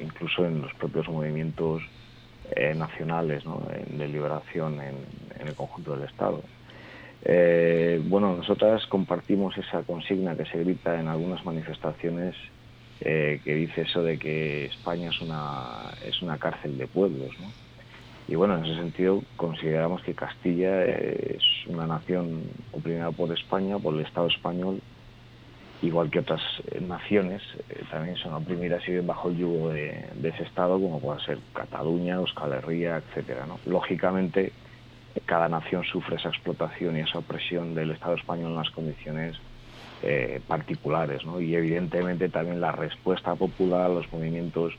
incluso en los propios movimientos nacionales ¿no? de liberación en, el conjunto del Estado. Bueno, nosotras compartimos esa consigna que se grita en algunas manifestaciones eh, que dice eso de que España es una, es una cárcel de pueblos. ¿no? Y bueno, en ese sentido consideramos que Castilla eh, es una nación oprimida por España, por el Estado español, igual que otras eh, naciones también son oprimidas y bajo el yugo de, ese Estado, como puede ser Cataluña, Euskal Herria. ¿no? Lógicamente, cada nación sufre esa explotación y esa opresión del Estado español en las condiciones eh, particulares, ¿no? Y evidentemente también la respuesta popular a los movimientos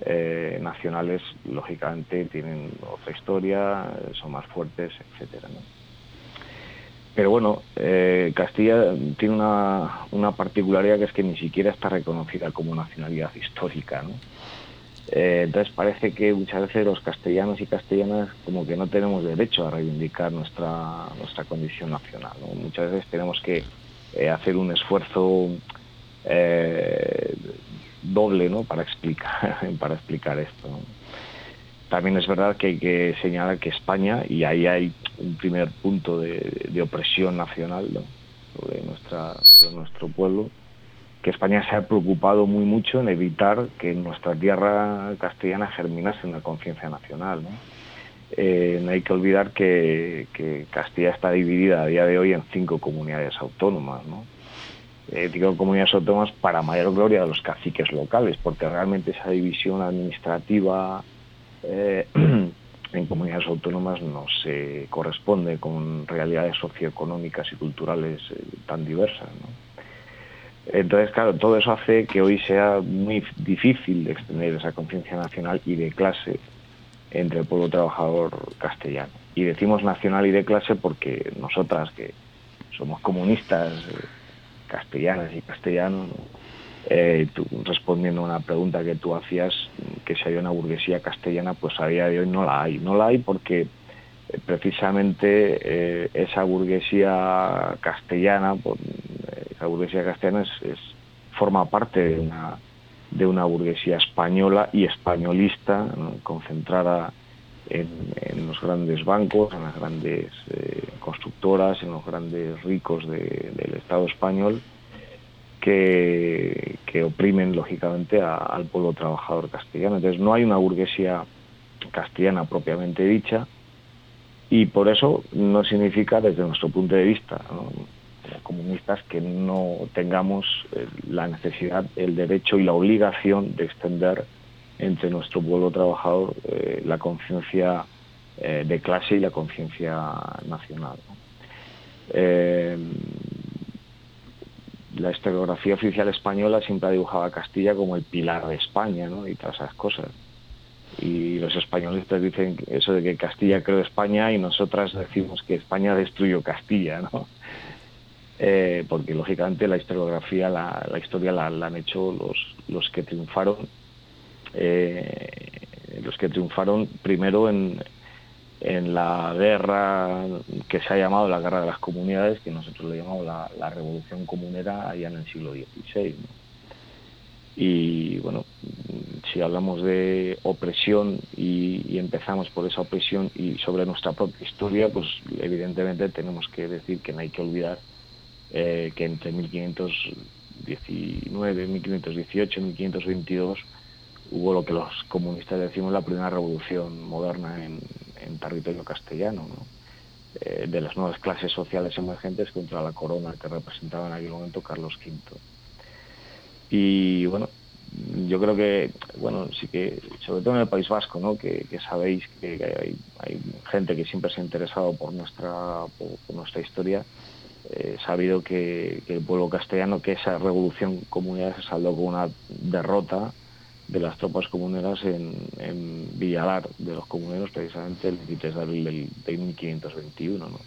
eh, nacionales, lógicamente, tienen otra historia, son más fuertes, ¿no? Pero bueno, eh, Castilla tiene una, particularidad que es que ni siquiera está reconocida como nacionalidad histórica, entonces parece que muchas veces los castellanos y castellanas como que no tenemos derecho a reivindicar nuestra, nuestra condición nacional. Muchas veces tenemos que eh, hacer un esfuerzo eh, doble ¿no? para, explicar, para explicar esto. También es verdad que hay que señalar que España, y ahí hay un primer punto de, opresión nacional ¿no? sobre, nuestro pueblo, que España se ha preocupado muy mucho en evitar que en nuestra tierra castellana germinase una conciencia nacional. Eh, no hay que olvidar que, Castilla está dividida a día de hoy en cinco comunidades autónomas. ¿no? Eh, comunidades autónomas para mayor gloria de los caciques locales, porque realmente esa división administrativa eh, en comunidades autónomas no se corresponde con realidades socioeconómicas y culturales eh, tan diversas. Entonces, claro, todo eso hace que hoy sea muy difícil de extender esa conciencia nacional y de clase entre el pueblo trabajador castellano. Y decimos nacional y de clase porque nosotras, que somos comunistas, eh, castellanas y castellanos, ¿no? eh, respondiendo a una pregunta que tú hacías, que si hay una burguesía castellana, pues a día de hoy no la hay. No la hay porque eh, precisamente esa burguesía castellana, eh, esa burguesía castellana es, forma parte de una, de una burguesía española y españolista, concentrada en, los grandes bancos, en las grandes eh, constructoras, en los grandes ricos de, del Estado español, que, que oprimen lógicamente al pueblo trabajador castellano. Entonces no hay una burguesía castellana propiamente dicha y por eso no significa desde nuestro punto de vista. Comunistas que no tengamos eh, la necesidad, el derecho y la obligación de extender entre nuestro pueblo trabajador eh, la conciencia eh, de clase y la conciencia nacional. la historiografía oficial española siempre ha dibujado a Castilla como el pilar de España, ¿no? Y todas esas cosas. Y los españoles te dicen eso de que Castilla creó España y nosotras decimos que España destruyó Castilla, ¿no? Eh, porque lógicamente la historiografía, la, historia la, han hecho los, que triunfaron, eh, los que triunfaron primero en, la guerra que se ha llamado la guerra de las comunidades, que nosotros le llamamos la, revolución comunera allá en el siglo XVI. Y bueno, si hablamos de opresión y, y, empezamos por esa opresión y sobre nuestra propia historia, pues evidentemente tenemos que decir que no hay que olvidar eh, que entre 1519, 1518 y 1522 hubo lo que los comunistas decimos la primera revolución moderna en, territorio castellano, ¿no? eh, de las nuevas clases sociales emergentes contra la corona que representaba en aquel momento Carlos V. Y bueno, yo creo que, bueno, sí que, sobre todo en el País Vasco, ¿no? que, sabéis que hay, gente que siempre se ha interesado por nuestra, por nuestra historia, eh, sabido que, el pueblo castellano, que esa revolución comunera se saldó con una derrota de las tropas comuneras en, Villalar, de los comuneros, precisamente el 23 de abril del, de 1521. ¿no?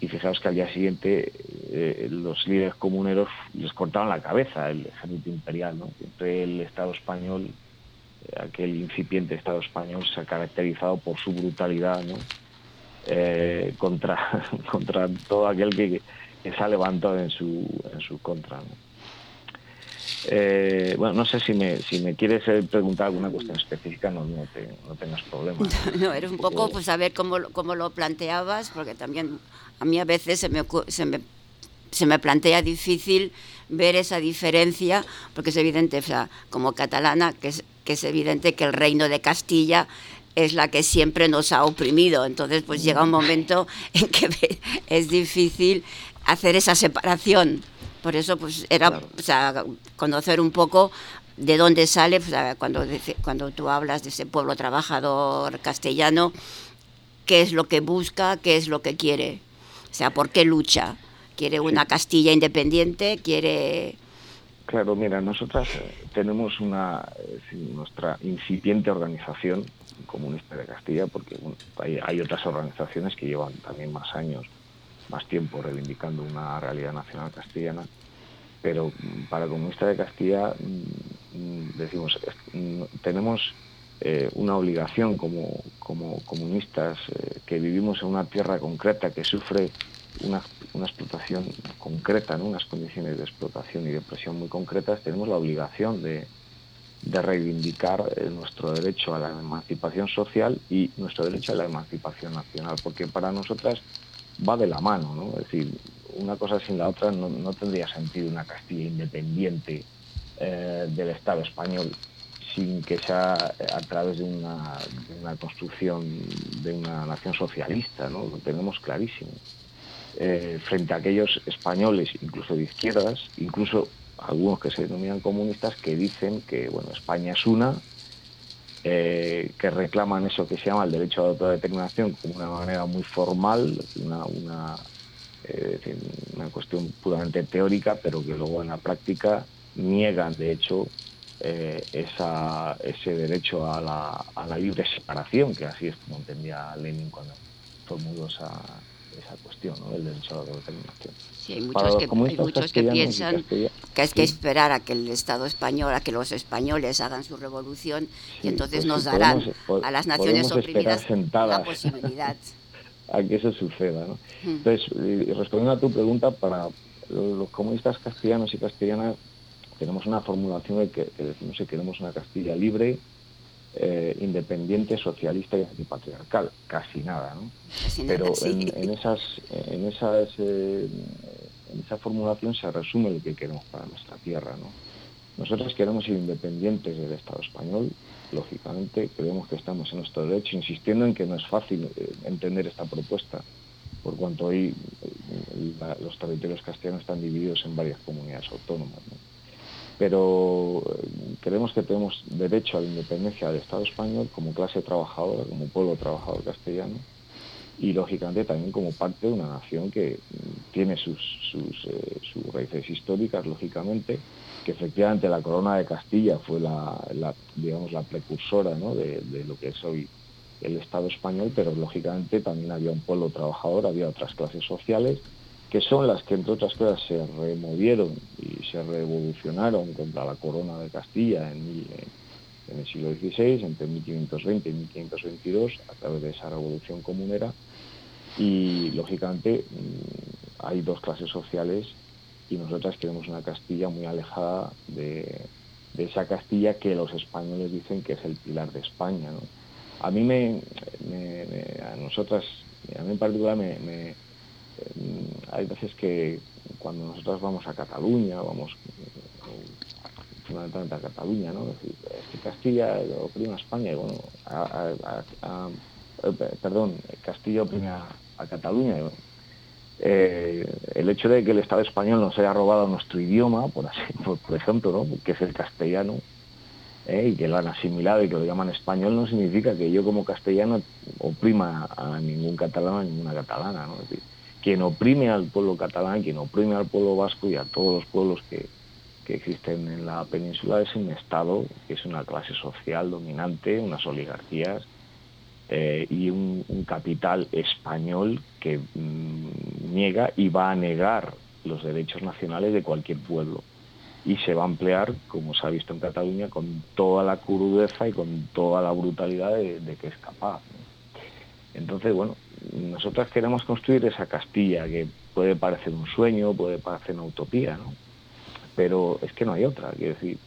Y fijaos que al día siguiente eh, los líderes comuneros les cortaban la cabeza el ejército imperial. ¿no? Siempre el Estado español, aquel incipiente Estado español, se ha caracterizado por su brutalidad, ¿no? Eh, contra, contra todo aquel que, que, se ha levantado en su, en su contra. ¿no? Eh, bueno, no sé si me, si me quieres eh, preguntar alguna cuestión específica, no, no, no tengas problemas. No, era un poco pues a ver cómo, cómo lo planteabas, porque también a mí a veces se me, se me, se me plantea difícil ver esa diferencia, porque es evidente, como catalana, que es, que es evidente que el reino de Castilla es la que siempre nos ha oprimido. Entonces, pues llega un momento en que es difícil hacer esa separación. Por eso, pues era claro. o sea, conocer un poco de dónde sale, pues, cuando, cuando tú hablas de ese pueblo trabajador castellano, qué es lo que busca, qué es lo que quiere. O sea, ¿por qué lucha? ¿Quiere una Castilla independiente? ¿Quiere...? Claro, mira, nosotras tenemos una nuestra incipiente organización comunista de Castilla, porque hay, otras organizaciones que llevan también más años, más tiempo reivindicando una realidad nacional castellana, pero para Comunista de Castilla decimos, tenemos eh, una obligación como, como comunistas eh, que vivimos en una tierra concreta que sufre una, explotación concreta, ¿no? unas condiciones de explotación y de presión muy concretas, tenemos la obligación de, de reivindicar eh, nuestro derecho a la emancipación social y nuestro derecho a la emancipación nacional, porque para nosotras va de la mano, ¿no? Es decir, una cosa sin la otra no, no tendría sentido una Castilla independiente eh, del Estado español sin que sea a través de una, de una construcción de una nación socialista, ¿no? Lo tenemos clarísimo. Eh, frente a aquellos españoles, incluso de izquierdas, incluso algunos que se denominan comunistas, que dicen que bueno, España es una, eh, que reclaman eso que se llama el derecho a la autodeterminación como una manera muy formal, una, una, eh, una cuestión puramente teórica, pero que luego en la práctica niegan, de hecho, eh, esa, ese derecho a la, a la, libre separación, que así es como entendía Lenin cuando formuló esa, esa cuestión, ¿no? el derecho a la autodeterminación. Sí, hay muchos, que, hay muchos que piensan que hay que esperar a que el Estado español, a que los españoles hagan su revolución sí, y entonces pues nos darán podemos, a las naciones oprimidas la posibilidad. a que eso suceda. ¿no? Mm. Entonces, respondiendo a tu pregunta, para los comunistas castellanos y castellanas tenemos una formulación de que, que decimos que queremos una Castilla libre, eh, independiente, socialista y antipatriarcal, casi nada, ¿no? Casi Pero nada, sí. en, en, esas, en esas, eh, en esa formulación se resume lo que queremos para nuestra tierra, ¿no? Nosotros queremos ser independientes del Estado español, lógicamente creemos que estamos en nuestro derecho, insistiendo en que no es fácil eh, entender esta propuesta, por cuanto hoy eh, la, los territorios castellanos están divididos en varias comunidades autónomas, ¿no? Pero eh, creemos que tenemos derecho a la independencia del Estado español como clase trabajadora, como pueblo trabajador castellano, y lógicamente también como parte de una nación que mm, tiene sus, eh, sus raíces históricas, lógicamente, que efectivamente la corona de Castilla fue la, digamos, la precursora ¿no? de lo que es hoy el Estado español, pero lógicamente también había un pueblo trabajador, había otras clases sociales, que son las que entre otras cosas se removieron y se revolucionaron contra la corona de Castilla en, el siglo XVI, entre 1520 y 1522, a través de esa revolución comunera. Y lógicamente mm, hay dos clases sociales y nosotras queremos una Castilla muy alejada de, esa Castilla que los españoles dicen que es el pilar de España. ¿no? A mí me, me- a nosotras, a mí en particular me, hay veces que cuando nosotros vamos a Cataluña, vamos eh, fundamentalmente a Cataluña, ¿no? Es decir, es que Castilla oprime a España y bueno, eh, pe- perdón, Castilla oprime a, Cataluña y bueno, eh, el hecho de que el Estado español nos haya robado nuestro idioma, por así, por, ejemplo, ¿no? que es el castellano, ¿eh? y que lo han asimilado y que lo llaman español, no significa que yo como castellano oprima a ningún catalán a ninguna catalana. ¿no? Decir, quien oprime al pueblo catalán, quien oprime al pueblo vasco y a todos los pueblos que, que existen en la península es un Estado, que es una clase social dominante, unas oligarquías eh, y un, capital español que mm, niega y va a negar los derechos nacionales de cualquier pueblo y se va a emplear, como se ha visto en Cataluña, con toda la crudeza y con toda la brutalidad de, que es capaz. Entonces, bueno, nosotras queremos construir esa Castilla que puede parecer un sueño, puede parecer una utopía, ¿no? pero es que no hay otra. Quiero decir,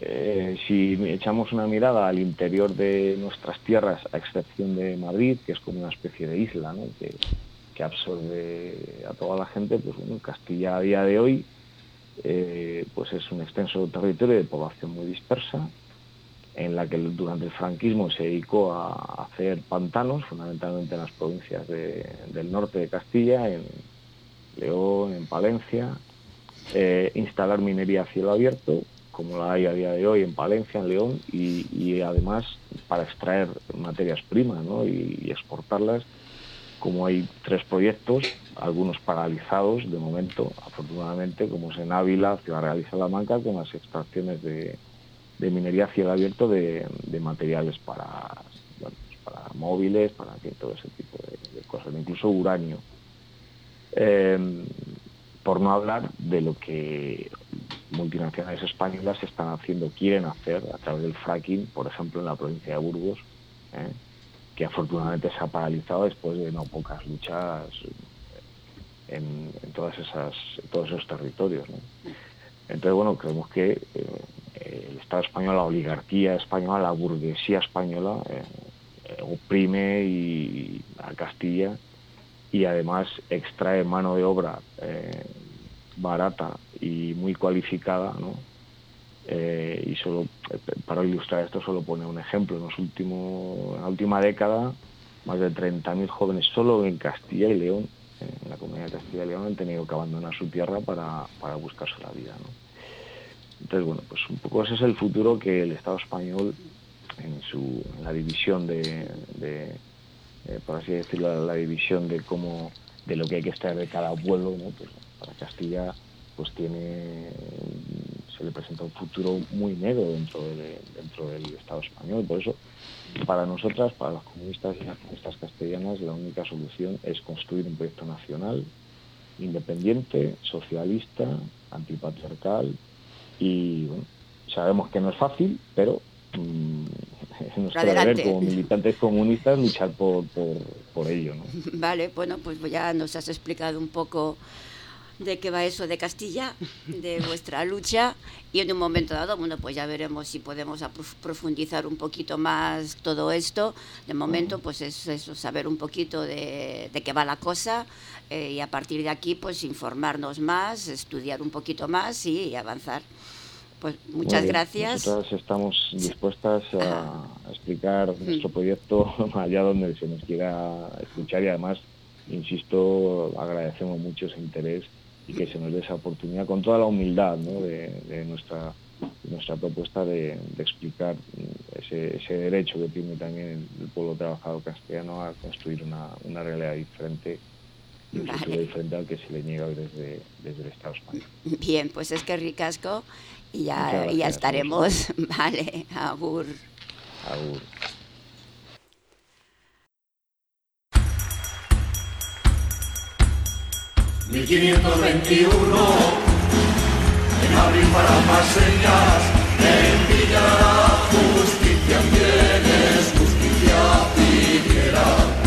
eh, si echamos una mirada al interior de nuestras tierras, a excepción de Madrid, que es como una especie de isla que absorbe a toda la gente, pues bueno, Castilla a día de hoy eh, pues es un extenso territorio de población muy dispersa, en la que durante el franquismo se dedicó a hacer pantanos, fundamentalmente en las provincias de- del norte de Castilla, en León, en Palencia, eh, instalar minería a cielo abierto, como la hay a día de hoy en Palencia, en León, y, además para extraer materias primas ¿no? y, exportarlas, como hay tres proyectos, algunos paralizados de momento, afortunadamente, como es en Ávila, Ciudad Real y Salamanca, con las extracciones de, de minería a cielo abierto de, de materiales para, pues para móviles, para todo ese tipo de, cosas, incluso uranio. Eh, por no hablar de lo que multinacionales españolas están haciendo, quieren hacer a través del fracking, por ejemplo, en la provincia de Burgos, ¿eh? que afortunadamente se ha paralizado después de no pocas luchas en, todas esas, todos esos territorios. Entonces, bueno, creemos que eh, el Estado español, la oligarquía española, la burguesía española eh, eh, oprime y, a Castilla y además extrae mano de obra eh, barata y muy cualificada, y solo para ilustrar esto solo pone un ejemplo. En, los últimos, en la última década, más de 30.000 jóvenes solo en Castilla y León, en la comunidad de Castilla y León, han tenido que abandonar su tierra para, para buscarse la vida. Entonces, bueno, pues un poco ese es el futuro que el Estado español, en, su, la división de, de eh, por así decirlo, la, división de cómo, de lo que hay que extraer de cada pueblo, ¿no? pues para Castilla pues tiene se le presenta un futuro muy negro dentro de, dentro del Estado español. Por eso, para nosotras, para los comunistas y las comunistas castellanas, la única solución es construir un proyecto nacional, independiente, socialista, antipatriarcal y bueno, sabemos que no es fácil, pero mm, es nuestro Adelante. deber como militantes comunistas luchar por, por, por ello. ¿no? Vale, bueno, pues ya nos has explicado un poco de qué va eso de Castilla, de vuestra lucha y en un momento dado, bueno, pues ya veremos si podemos profundizar un poquito más todo esto. De momento, pues es eso, saber un poquito de, de qué va la cosa eh, y a partir de aquí, pues informarnos más, estudiar un poquito más y, avanzar. Pues muchas bien. gracias. Nosotras estamos dispuestas a, a explicar nuestro proyecto allá donde se nos quiera escuchar y además, insisto, agradecemos mucho ese interés y que se nos dé esa oportunidad con toda la humildad ¿no? de, de nuestra nuestra propuesta de, de explicar ese, ese derecho que tiene también el pueblo trabajador castellano a construir una, una realidad diferente y un futuro diferente al que se le niega hoy desde, desde el Estado español. Bien, pues es que ricasco y ya, y ya gracias, estaremos. Vale, agur. Agur. En abril para señas, en Villa la justicia bienes, justicia pidiera.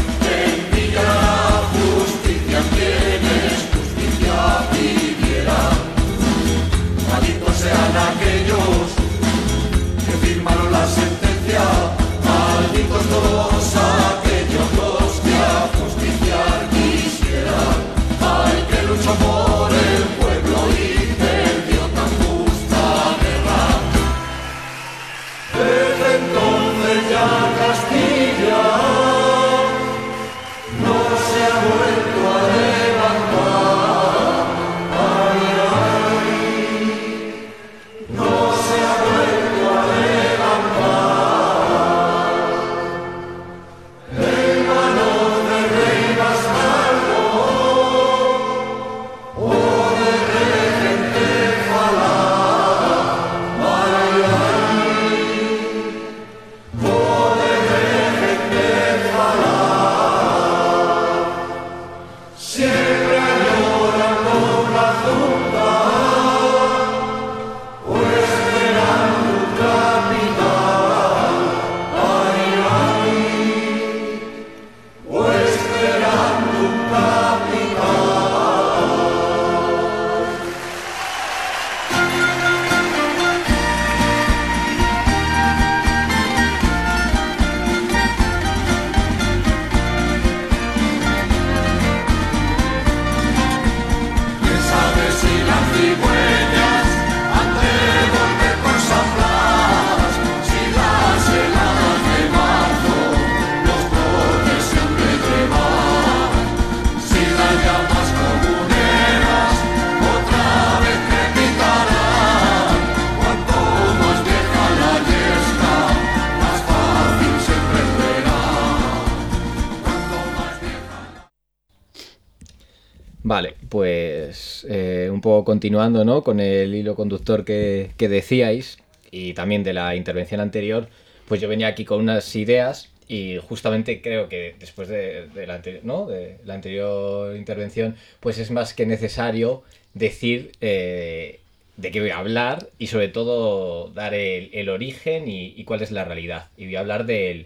Continuando ¿no? con el hilo conductor que, decíais y también de la intervención anterior, pues yo venía aquí con unas ideas y justamente creo que después de, la, ¿no? de la anterior intervención, pues es más que necesario decir eh, de qué voy a hablar y sobre todo dar el, origen y, cuál es la realidad. Y voy a hablar del,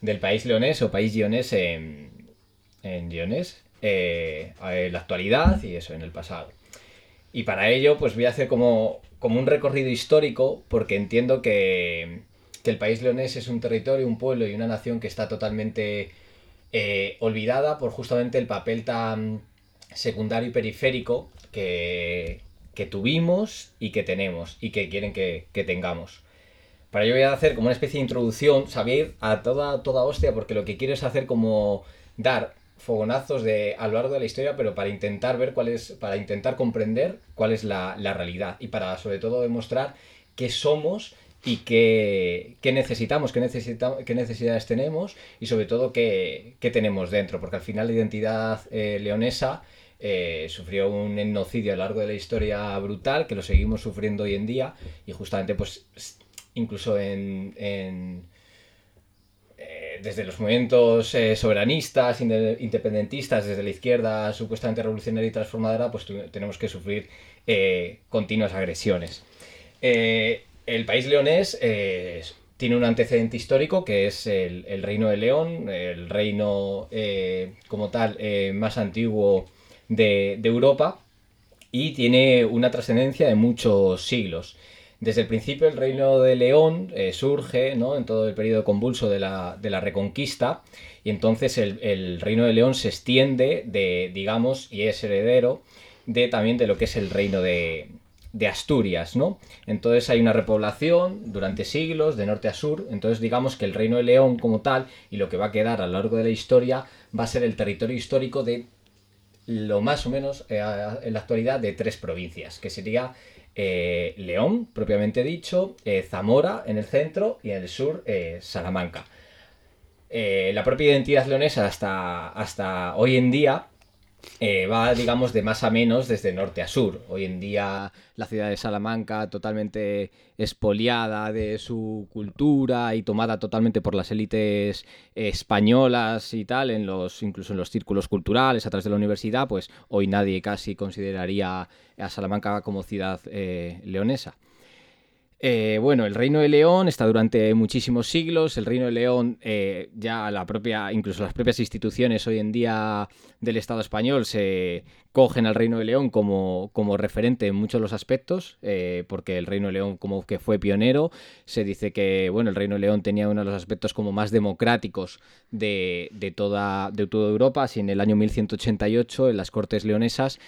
del país leonés o país leonés en, en eh, en la actualidad y eso, en el pasado. Y para ello, pues voy a hacer como, como un recorrido histórico, porque entiendo que, que el país leonés es un territorio, un pueblo y una nación que está totalmente eh, olvidada por justamente el papel tan secundario y periférico que, que tuvimos y que tenemos y que quieren que, que tengamos. Para ello voy a hacer como una especie de introducción, saber a toda, toda hostia, porque lo que quiero es hacer como dar fogonazos de, a lo largo de la historia, pero para intentar ver cuál es, para intentar comprender cuál es la, la realidad y para sobre todo demostrar qué somos y qué, qué necesitamos, qué, necesita- qué necesidades tenemos y sobre todo qué, qué tenemos dentro, porque al final la identidad eh, leonesa eh, sufrió un etnocidio a lo largo de la historia brutal, que lo seguimos sufriendo hoy en día y justamente pues incluso en, eh, desde los movimientos eh, soberanistas, inde- independentistas, desde la izquierda supuestamente revolucionaria y transformadora, pues tenemos que sufrir eh, continuas agresiones. El país leonés tiene un antecedente histórico que es el, Reino de León, el reino como tal más antiguo de Europa y tiene una trascendencia de muchos siglos. Desde el principio el reino de León eh, surge ¿no? en todo el periodo convulso de la, de la Reconquista y entonces el, el reino de León se extiende de, digamos, y es heredero de también de lo que es el reino de, de Asturias, ¿no? Entonces hay una repoblación durante siglos de norte a sur, entonces digamos que el reino de León como tal y lo que va a quedar a lo largo de la historia va a ser el territorio histórico de lo más o menos eh, en la actualidad de tres provincias, que sería eh, León, propiamente dicho, eh, Zamora en el centro y en el sur eh, Salamanca. La propia identidad leonesa hasta, hasta hoy en día eh, va, digamos, de más a menos desde norte a sur. Hoy en día la ciudad de Salamanca totalmente expoliada de su cultura y tomada totalmente por las élites españolas y tal, en los, incluso en los círculos culturales a través de la universidad, pues hoy nadie casi consideraría a Salamanca como ciudad eh, leonesa. Eh, bueno, el Reino de León está durante muchísimos siglos. El Reino de León, eh, ya la propia, incluso las propias instituciones hoy en día del Estado español se cogen al Reino de León como, como referente en muchos de los aspectos, eh, porque el Reino de León como que fue pionero. Se dice que bueno, el Reino de León tenía uno de los aspectos como más democráticos de, de toda, de toda Europa. Así en el año 1188, en las Cortes Leonesas,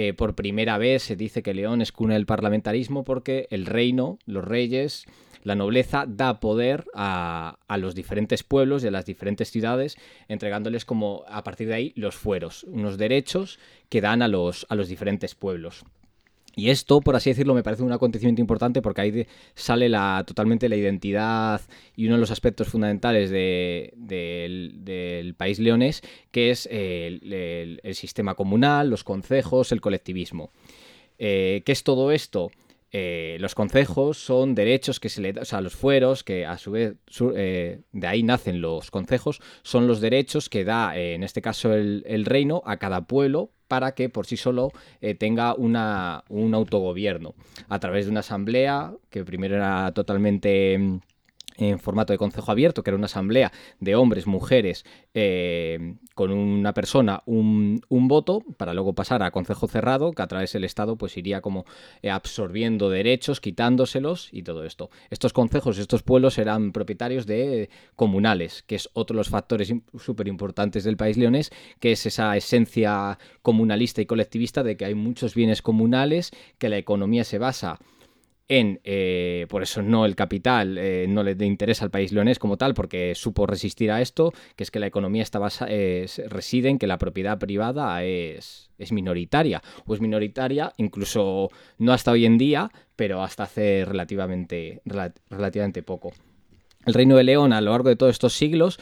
eh, por primera vez se dice que León es cuna del parlamentarismo porque el reino, los reyes, la nobleza da poder a, los diferentes pueblos y a las diferentes ciudades, entregándoles como a partir de ahí los fueros, unos derechos que dan a los, a los diferentes pueblos. Y esto, por así decirlo, me parece un acontecimiento importante porque ahí sale totalmente la identidad y uno de los aspectos fundamentales de- del, país leonés, que es el sistema comunal, los concejos, el colectivismo. Eh, ¿Qué es todo esto? Eh, los concejos son derechos que se le da, o sea, los fueros, que a su vez eh, de ahí nacen los concejos, son los derechos que da, eh, en este caso, el, el reino a cada pueblo para que por sí solo tenga una, un autogobierno. A través de una asamblea que primero era totalmente mm, en formato de consejo abierto, que era una asamblea de hombres, mujeres, eh, con una persona, un, voto, para luego pasar a consejo cerrado, que a través del Estado pues iría como eh, absorbiendo derechos, quitándoselos y todo esto. Estos consejos, estos pueblos eran propietarios de comunales, que es otro de los factores súper importantes del país leonés, que es esa esencia comunalista y colectivista de que hay muchos bienes comunales, que la economía se basa en, eh, por eso no el capital, eh, no le interesa al país leonés como tal, porque supo resistir a esto, que es que la economía está basa- eh, reside en que la propiedad privada es, es minoritaria, o es minoritaria incluso no hasta hoy en día, pero hasta hace relativamente, rela- relativamente poco. El Reino de León a lo largo de todos estos siglos,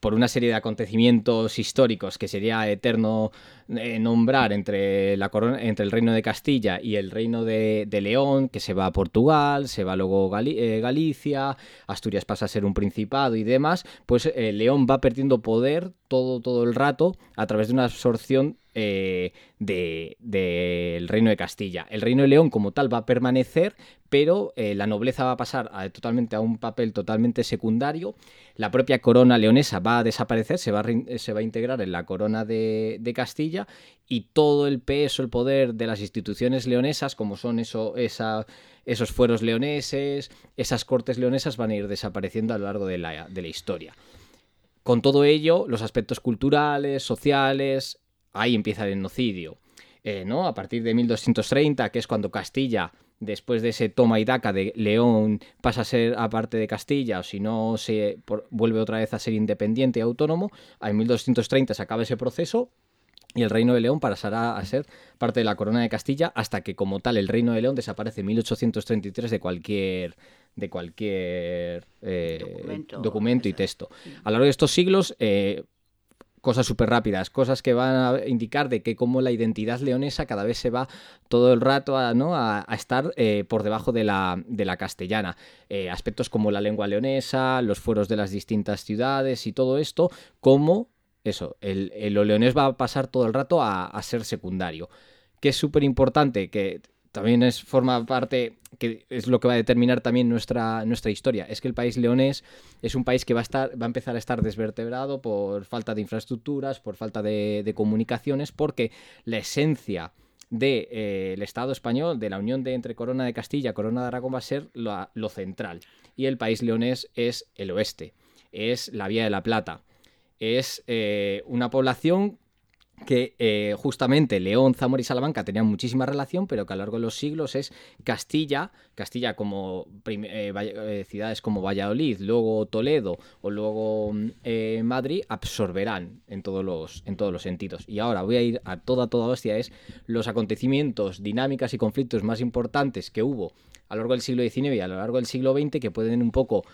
por una serie de acontecimientos históricos que sería eterno eh, nombrar entre, la corona, entre el Reino de Castilla y el Reino de, de León, que se va a Portugal, se va luego eh, Galicia, Asturias pasa a ser un principado y demás, pues eh, León va perdiendo poder todo, todo el rato a través de una absorción eh, de- del Reino de Castilla. El Reino de León como tal va a permanecer, pero la nobleza va a pasar a- totalmente a un papel totalmente secundario. La propia corona leonesa va a desaparecer, se va a, rein- se va a integrar en la corona de, Castilla y todo el peso, el poder de las instituciones leonesas, como son esos fueros leoneses, esas cortes leonesas, van a ir desapareciendo a lo largo de la, de la historia. Con todo ello, los aspectos culturales, sociales, ahí empieza el genocidio. Eh, ¿no? A partir de 1230, que es cuando Castilla, después de ese toma y daca de León, pasa a ser aparte de Castilla, o si no, se por- vuelve otra vez a ser independiente y autónomo, en 1230 se acaba ese proceso y el Reino de León pasará a ser parte de la corona de Castilla hasta que como tal el Reino de León desaparece en 1833 de cualquier de cualquier eh, Documento. documento y texto. A lo largo de estos siglos eh, cosas súper rápidas, cosas que van a indicar de que como la identidad leonesa cada vez se va todo el rato a, ¿no? a, a estar eh, por debajo de la, de la castellana. Eh, aspectos como la lengua leonesa, los fueros de las distintas ciudades y todo esto, como eso, el, el leonés va a pasar todo el rato a, a ser secundario. Que es súper importante, que también es, forma parte, que es lo que va a determinar también nuestra, nuestra historia, es que el país leonés es un país que va a, estar, va a empezar a estar desvertebrado por falta de infraestructuras, por falta de, comunicaciones, porque la esencia del Estado español, de la unión de entre Corona de Castilla y Corona de Aragón va a ser lo, lo central. Y el país leonés es el oeste, es la Vía de la Plata, es eh, una población que eh, justamente León, Zamora y Salamanca tenían muchísima relación, pero que a lo largo de los siglos es Castilla, Castilla como eh, eh, ciudades como Valladolid, luego Toledo o luego mm, Madrid absorberán en todos los en todos los sentidos. Y ahora voy a ir a toda toda hostia es los acontecimientos, dinámicas y conflictos más importantes que hubo a lo largo del siglo XIX y a lo largo del siglo XX que pueden un poco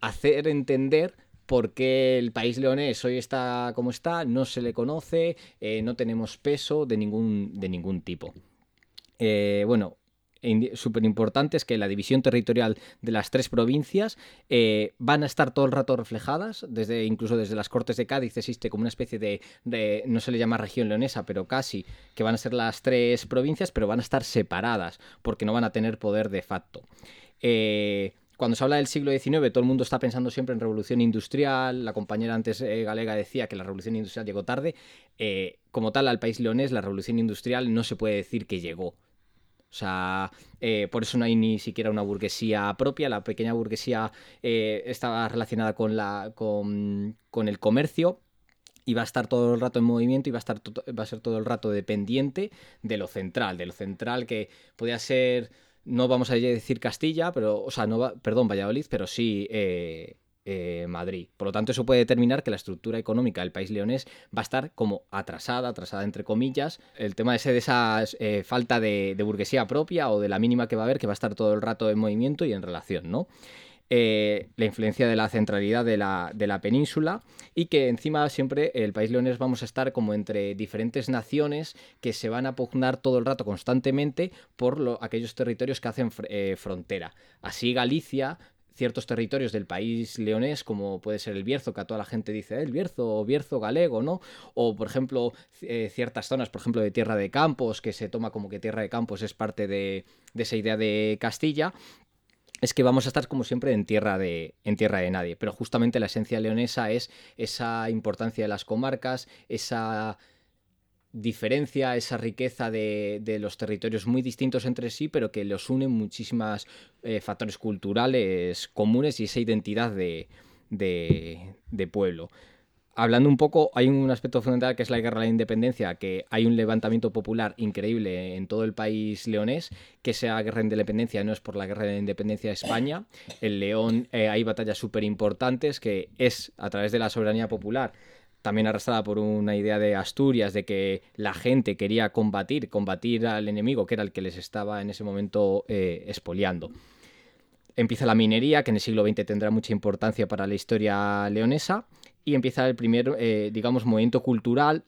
hacer entender por qué el país leonés hoy está como está, no se le conoce, eh, no tenemos peso de ningún, de ningún tipo. Eh, bueno, súper importante es que la división territorial de las tres provincias eh, van a estar todo el rato reflejadas, desde incluso desde las Cortes de Cádiz existe como una especie de, no se le llama región leonesa, pero casi, que van a ser las tres provincias, pero van a estar separadas, porque no van a tener poder de facto. Cuando se habla del siglo XIX, todo el mundo está pensando siempre en revolución industrial. La compañera antes eh, galega decía que la revolución industrial llegó tarde. Eh, como tal, al país leonés, la revolución industrial no se puede decir que llegó. O sea, eh, por eso no hay ni siquiera una burguesía propia. La pequeña burguesía eh, estaba relacionada con, la, con, con el comercio y va a estar todo el rato en movimiento y va a, estar va a ser todo el rato dependiente de lo central, de lo central que podía ser, no vamos a decir Castilla, pero, o sea, no va, perdón, Valladolid, pero sí eh, eh, Madrid. Por lo tanto, eso puede determinar que la estructura económica del país leonés va a estar como atrasada, atrasada entre comillas. El tema ese de esa eh, falta de, de burguesía propia o de la mínima que va a haber, que va a estar todo el rato en movimiento y en relación, ¿no? Eh, la influencia de la centralidad de la, de la península y que encima siempre el país leonés vamos a estar como entre diferentes naciones que se van a pugnar todo el rato constantemente por lo- aquellos territorios que hacen eh, frontera. Así Galicia ciertos territorios del país leonés, como puede ser el Bierzo, que a toda la gente dice "Eh, el Bierzo o Bierzo galego, ¿no? O, por ejemplo, ciertas zonas, por ejemplo, de Tierra de Campos, que se toma como que Tierra de Campos es parte de, de esa idea de Castilla, es que vamos a estar como siempre en tierra de en tierra de nadie, pero justamente la esencia leonesa es esa importancia de las comarcas, esa diferencia, esa riqueza de, de los territorios muy distintos entre sí, pero que los unen muchísimas eh, factores culturales comunes y esa identidad de, de- de pueblo. Hablando un poco, hay un aspecto fundamental que es la guerra de la independencia, que hay un levantamiento popular increíble en todo el país leonés, que esa guerra de independencia no es por la guerra de independencia de España. En León eh, hay batallas súper importantes que es a través de la soberanía popular también arrastrada por una idea de Asturias, de que la gente quería combatir, combatir al enemigo, que era el que les estaba en ese momento eh, expoliando. Empieza la minería, que en el siglo XX tendrá mucha importancia para la historia leonesa, y empieza el primer, eh, digamos, movimiento cultural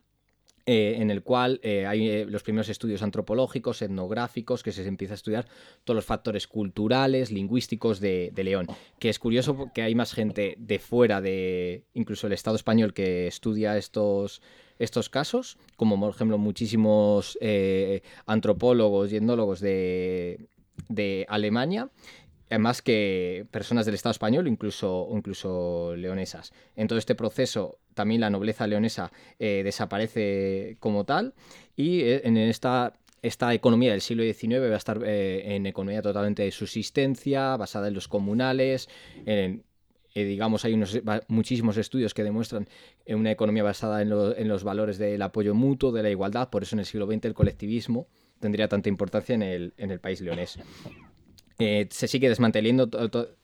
eh, en el cual eh, hay eh, los primeros estudios antropológicos, etnográficos, que se empieza a estudiar todos los factores culturales, lingüísticos de, de León. Que es curioso porque hay más gente de fuera de incluso el Estado español que estudia estos, estos casos, como por ejemplo muchísimos antropólogos y etnólogos de, de Alemania además que personas del Estado español, incluso, incluso leonesas. En todo este proceso también la nobleza leonesa eh, desaparece como tal y eh, en esta, esta economía del siglo XIX va a estar eh, en economía totalmente de subsistencia, basada en los comunales, en, eh, digamos, hay unos, muchísimos estudios que demuestran eh, una economía basada en, lo- en los valores del apoyo mutuo, de la igualdad, por eso en el siglo XX el colectivismo tendría tanta importancia en el, en el país leonés. Eh, se sigue desmantelando,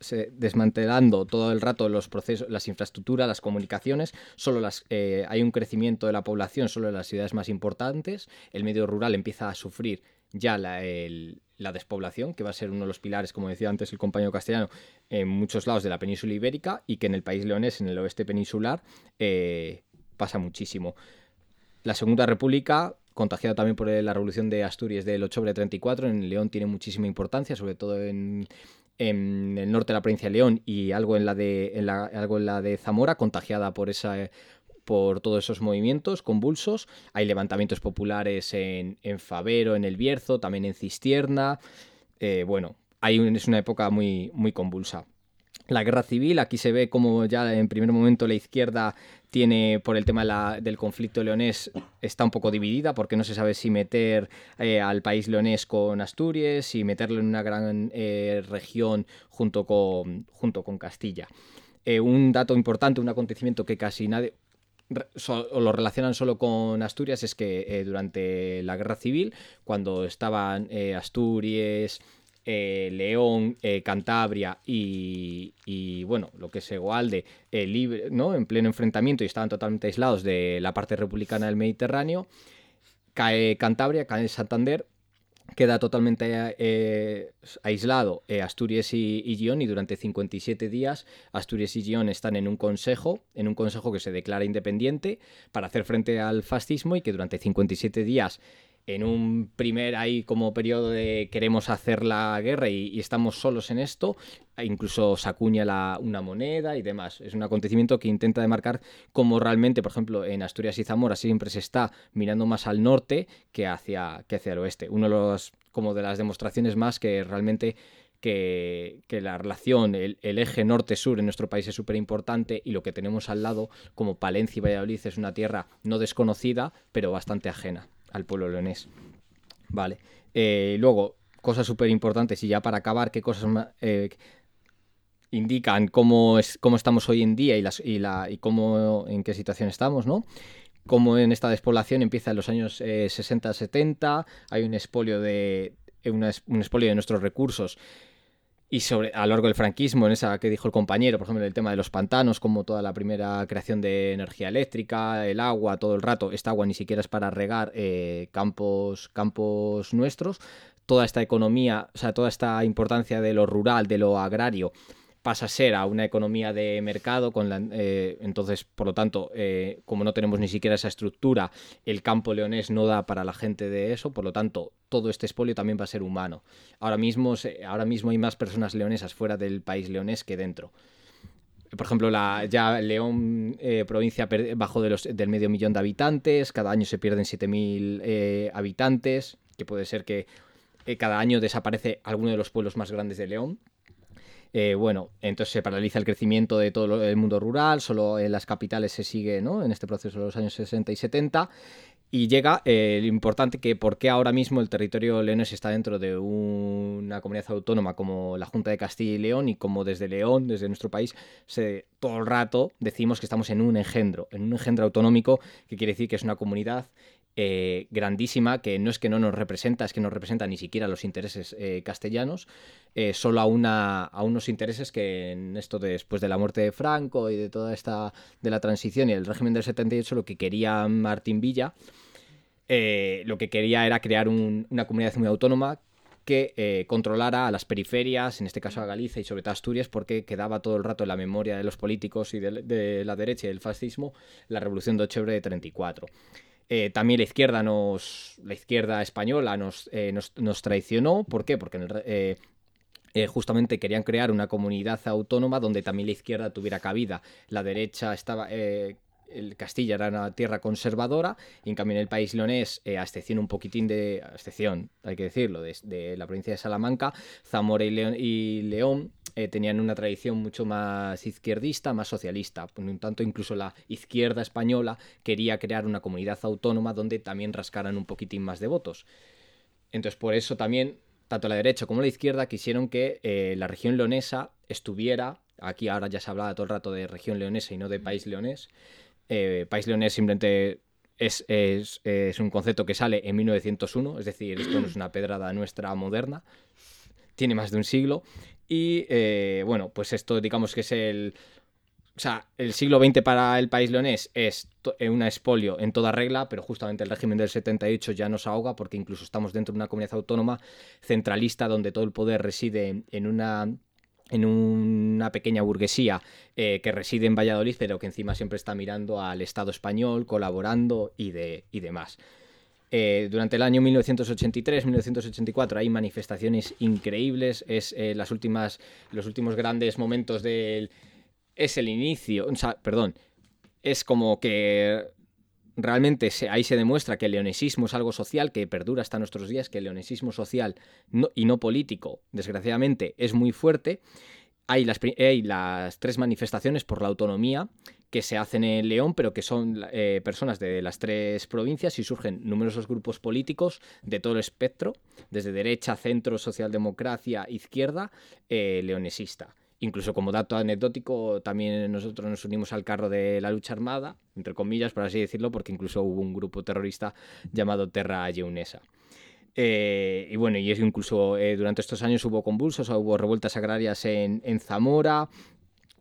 se- desmantelando todo el rato los procesos, las infraestructuras, las comunicaciones. Solo las, eh, hay un crecimiento de la población solo en las ciudades más importantes. El medio rural empieza a sufrir ya la despoblación, que va a ser uno de los pilares, como decía antes el compañero castellano, en muchos lados de la península ibérica y que en el país leonés, en el oeste peninsular, eh, pasa muchísimo. La Segunda República, contagiada también por la revolución de Asturias del 8 de 34, en León tiene muchísima importancia, sobre todo en, el norte de la provincia de León y algo en la de, algo en la de Zamora, contagiada por esa por todos esos movimientos convulsos. Hay levantamientos populares en, en Favero, en El Bierzo, también en Cistierna. Eh, bueno, hay es una época muy, muy convulsa. La guerra civil, aquí se ve como ya en primer momento la izquierda tiene, por el tema del conflicto leonés, está un poco dividida porque no se sabe si meter eh, al país leonés con Asturias, si meterlo en una gran eh, región junto con, junto con Castilla. Eh, un dato importante, un acontecimiento que casi nadie, lo relacionan solo con Asturias es que durante la guerra civil, cuando estaban Asturias, eh, León, eh, Cantabria y, bueno, lo que es Egoalde, eh, libre, ¿no? en pleno enfrentamiento y estaban totalmente aislados de la parte republicana del Mediterráneo, cae Cantabria, cae Santander, queda totalmente eh, aislado Asturias y, y Gion y durante 57 días Asturias y Gion están en un consejo, en un consejo que se declara independiente para hacer frente al fascismo y que durante 57 días en un primer ahí como periodo de queremos hacer la guerra y, estamos solos en esto, e incluso se acuña la- una moneda y demás. Es un acontecimiento que intenta demarcar cómo realmente, por ejemplo, en Asturias y Zamora siempre se está mirando más al norte que hacia, que hacia el oeste. Uno de los como de las demostraciones más que realmente que la relación, el, el eje norte-sur en nuestro país es súper importante y lo que tenemos al lado, como Palencia y Valladolid, es una tierra no desconocida, pero bastante ajena al pueblo leonés. Vale. Eh, luego, cosas súper importantes y ya para acabar, qué cosas eh, indican cómo, es, cómo estamos hoy en día y, las, y, la, y cómo, en qué situación estamos, ¿no? Cómo en esta despoblación empieza en los años eh, 60-70, hay un expolio de, eh, un expolio de nuestros recursos y sobre a lo largo del franquismo, en esa que dijo el compañero, por ejemplo, el tema de los pantanos, como toda la primera creación de energía eléctrica, el agua, todo el rato, esta agua ni siquiera es para regar eh, campos, campos nuestros, toda esta economía, o sea, toda esta importancia de lo rural, de lo agrario, pasa a ser a una economía de mercado, eh, entonces, por lo tanto, eh, como no tenemos ni siquiera esa estructura, el campo leonés no da para la gente de eso, por lo tanto, todo este expolio también va a ser humano. Ahora mismo, ahora mismo hay más personas leonesas fuera del país leonés que dentro. Por ejemplo, la, ya León, eh, provincia bajo de los, del medio millón de habitantes, cada año se pierden 7.000 eh, habitantes, que puede ser que cada año desaparece alguno de los pueblos más grandes de León. Eh, bueno, entonces se paraliza el crecimiento de todo el mundo rural, solo en las capitales se sigue ¿no? en este proceso de los años 60 y 70. Y llega eh, lo importante que por qué ahora mismo el territorio leonés está dentro de una comunidad autónoma como la Junta de Castilla y León y como desde León, desde nuestro país, se, todo el rato decimos que estamos en un engendro, en un engendro autonómico, que quiere decir que es una comunidad eh, grandísima que no es que no nos representa, es que no representa ni siquiera los intereses eh, castellanos, eh, solo a, una, a unos intereses que en esto de- después de la muerte de Franco y de toda esta de la transición y el régimen del 78 lo que quería Martín Villa lo que quería era crear un- una comunidad muy autónoma que controlara a las periferias, en este caso a Galicia y sobre todo a Asturias, porque quedaba todo el rato en la memoria de los políticos y de, de la derecha y del fascismo la revolución de octubre de 34. Eh, también la izquierda nos la izquierda española nos, eh, nos, nos traicionó. ¿Por qué? Porque eh, justamente querían crear una comunidad autónoma donde también la izquierda tuviera cabida. La derecha estaba. eh, el Castilla era una tierra conservadora, y en cambio en el país leonés, eh, a excepción un poquitín de. A excepción, hay que decirlo, de, de la provincia de Salamanca, Zamora y León, y León eh, tenían una tradición mucho más izquierdista, más socialista. Por un tanto, incluso la izquierda española quería crear una comunidad autónoma donde también rascaran un poquitín más de votos. Entonces, por eso también, tanto la derecha como la izquierda quisieron que eh, la región leonesa estuviera, aquí ahora ya se hablaba todo el rato de región leonesa y no de país leonés. Eh, país leonés simplemente es, es- es un concepto que sale en 1901, es decir, esto no es una pedrada nuestra moderna, tiene más de un siglo. Y eh, bueno, pues esto digamos que es el, o sea, el siglo XX para el país leonés es eh, una expolio en toda regla, pero justamente el régimen del 78 ya nos ahoga porque incluso estamos dentro de una comunidad autónoma centralista donde todo el poder reside en una en una pequeña burguesía eh, que reside en Valladolid, pero que encima siempre está mirando al Estado español, colaborando y, de, y demás. Eh, durante el año 1983-1984 hay manifestaciones increíbles, es eh, las últimas, los últimos grandes momentos del... es el inicio, o sea, perdón, es como que realmente se- ahí se demuestra que el leonesismo es algo social que perdura hasta nuestros días, que el leonesismo social y no político, desgraciadamente, es muy fuerte. Hay las, hay las tres manifestaciones por la autonomía que se hacen en León, pero que son eh, personas de las tres provincias y surgen numerosos grupos políticos de todo el espectro, desde derecha, centro, socialdemocracia, izquierda, eh, leonesista. Incluso como dato anecdótico, también nosotros nos unimos al carro de la lucha armada, entre comillas, por así decirlo, porque incluso hubo un grupo terrorista llamado Terra Yeunesa. Eh, y bueno, y es incluso durante estos años hubo convulsos, hubo revueltas agrarias en Zamora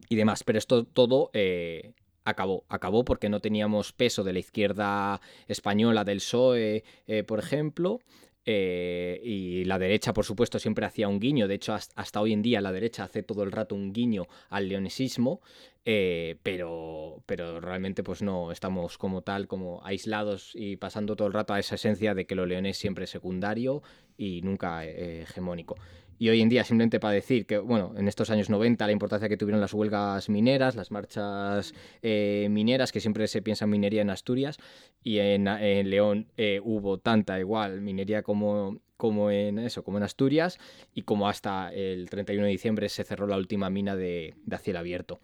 y demás, pero esto todo eh, acabó, acabó porque no teníamos peso de la izquierda española, del PSOE, eh, por ejemplo, eh, y la derecha, por supuesto, siempre hacía un guiño. De hecho, hasta, hoy en día la derecha hace todo el rato un guiño al leonesismo, pero, pero realmente pues no estamos como tal, como aislados y pasando todo el rato a esa esencia de que lo leonés siempre es secundario y nunca hegemónico. Y hoy en día, simplemente para decir que, bueno, en estos años 90 la importancia que tuvieron las huelgas mineras, las marchas eh, mineras, que siempre se piensa en minería en Asturias, y en, León eh, hubo tanta igual minería como, como en eso, como en Asturias, y como hasta el 31 de diciembre se cerró la última mina de, de a cielo abierto.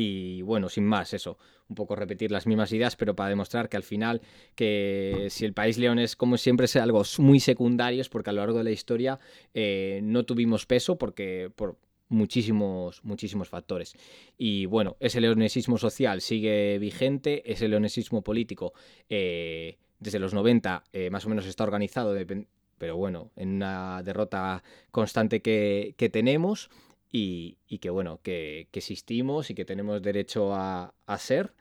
Y bueno, sin más, eso, un poco repetir las mismas ideas, pero para demostrar que al final, que si el país león es como siempre es algo muy secundario, es porque a lo largo de la historia eh, no tuvimos peso porque por muchísimos, muchísimos factores. Y bueno, ese leonesismo social sigue vigente, ese leonesismo político eh, desde los 90 eh, más o menos está organizado, pero bueno, en una derrota constante que, que tenemos y, que bueno, que, existimos y que tenemos derecho a, a ser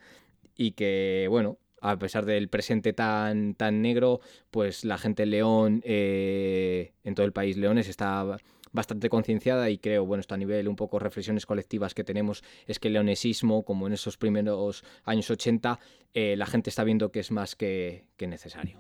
y que bueno, a pesar del presente tan, tan negro, pues la gente en León, eh, en todo el país leones, está bastante concienciada y creo, bueno, esto a nivel un poco reflexiones colectivas que tenemos, es que el leonesismo, como en esos primeros años 80, eh, la gente está viendo que es más que necesario.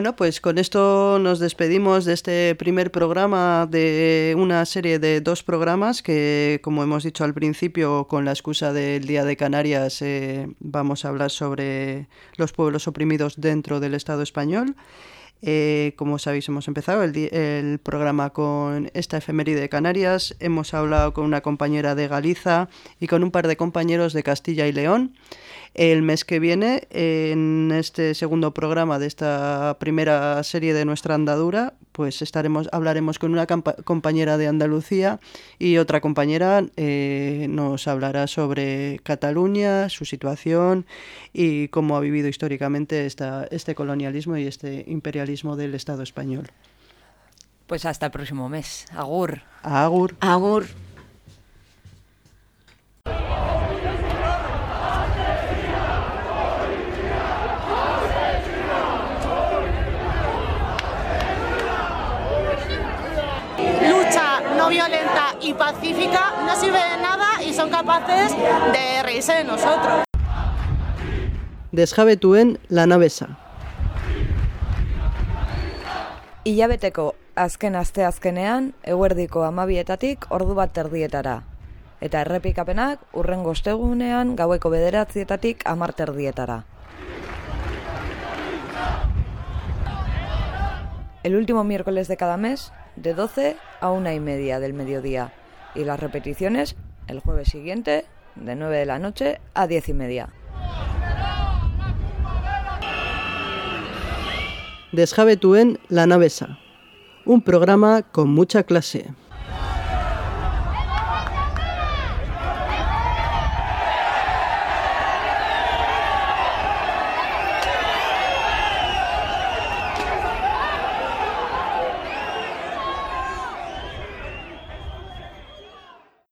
Bueno, pues con esto nos despedimos de este primer programa de una serie de dos programas que, como hemos dicho al principio, con la excusa del Día de Canarias, eh, vamos a hablar sobre los pueblos oprimidos dentro del Estado español. Eh, como sabéis, hemos empezado el, el programa con esta efeméride de Canarias. Hemos hablado con una compañera de Galiza y con un par de compañeros de Castilla y León. El mes que viene, en este segundo programa de esta primera serie de nuestra andadura, pues estaremos, hablaremos con una compañera de Andalucía y otra compañera eh, nos hablará sobre Cataluña, su situación y cómo ha vivido históricamente esta, este colonialismo y este imperialismo del Estado español. Pues hasta el próximo mes. Agur. Agur. Agur. Y pacífica no sirve de nada y son capaces de reírse de nosotros. Desjabetuen lanabesa. Ilabeteko azken aste azkenean, eguerdiko amabietatik ordu bat erdietara. Eta errepikapenak urrengo ostegunean gaueko bederatzietatik amar terdietara. El último miércoles de cada mes, de 12 a una y media del mediodía. Y las repeticiones el jueves siguiente, de 9 de la noche a 10 y media. Desjabetuen lanabesa. Un programa con mucha clase.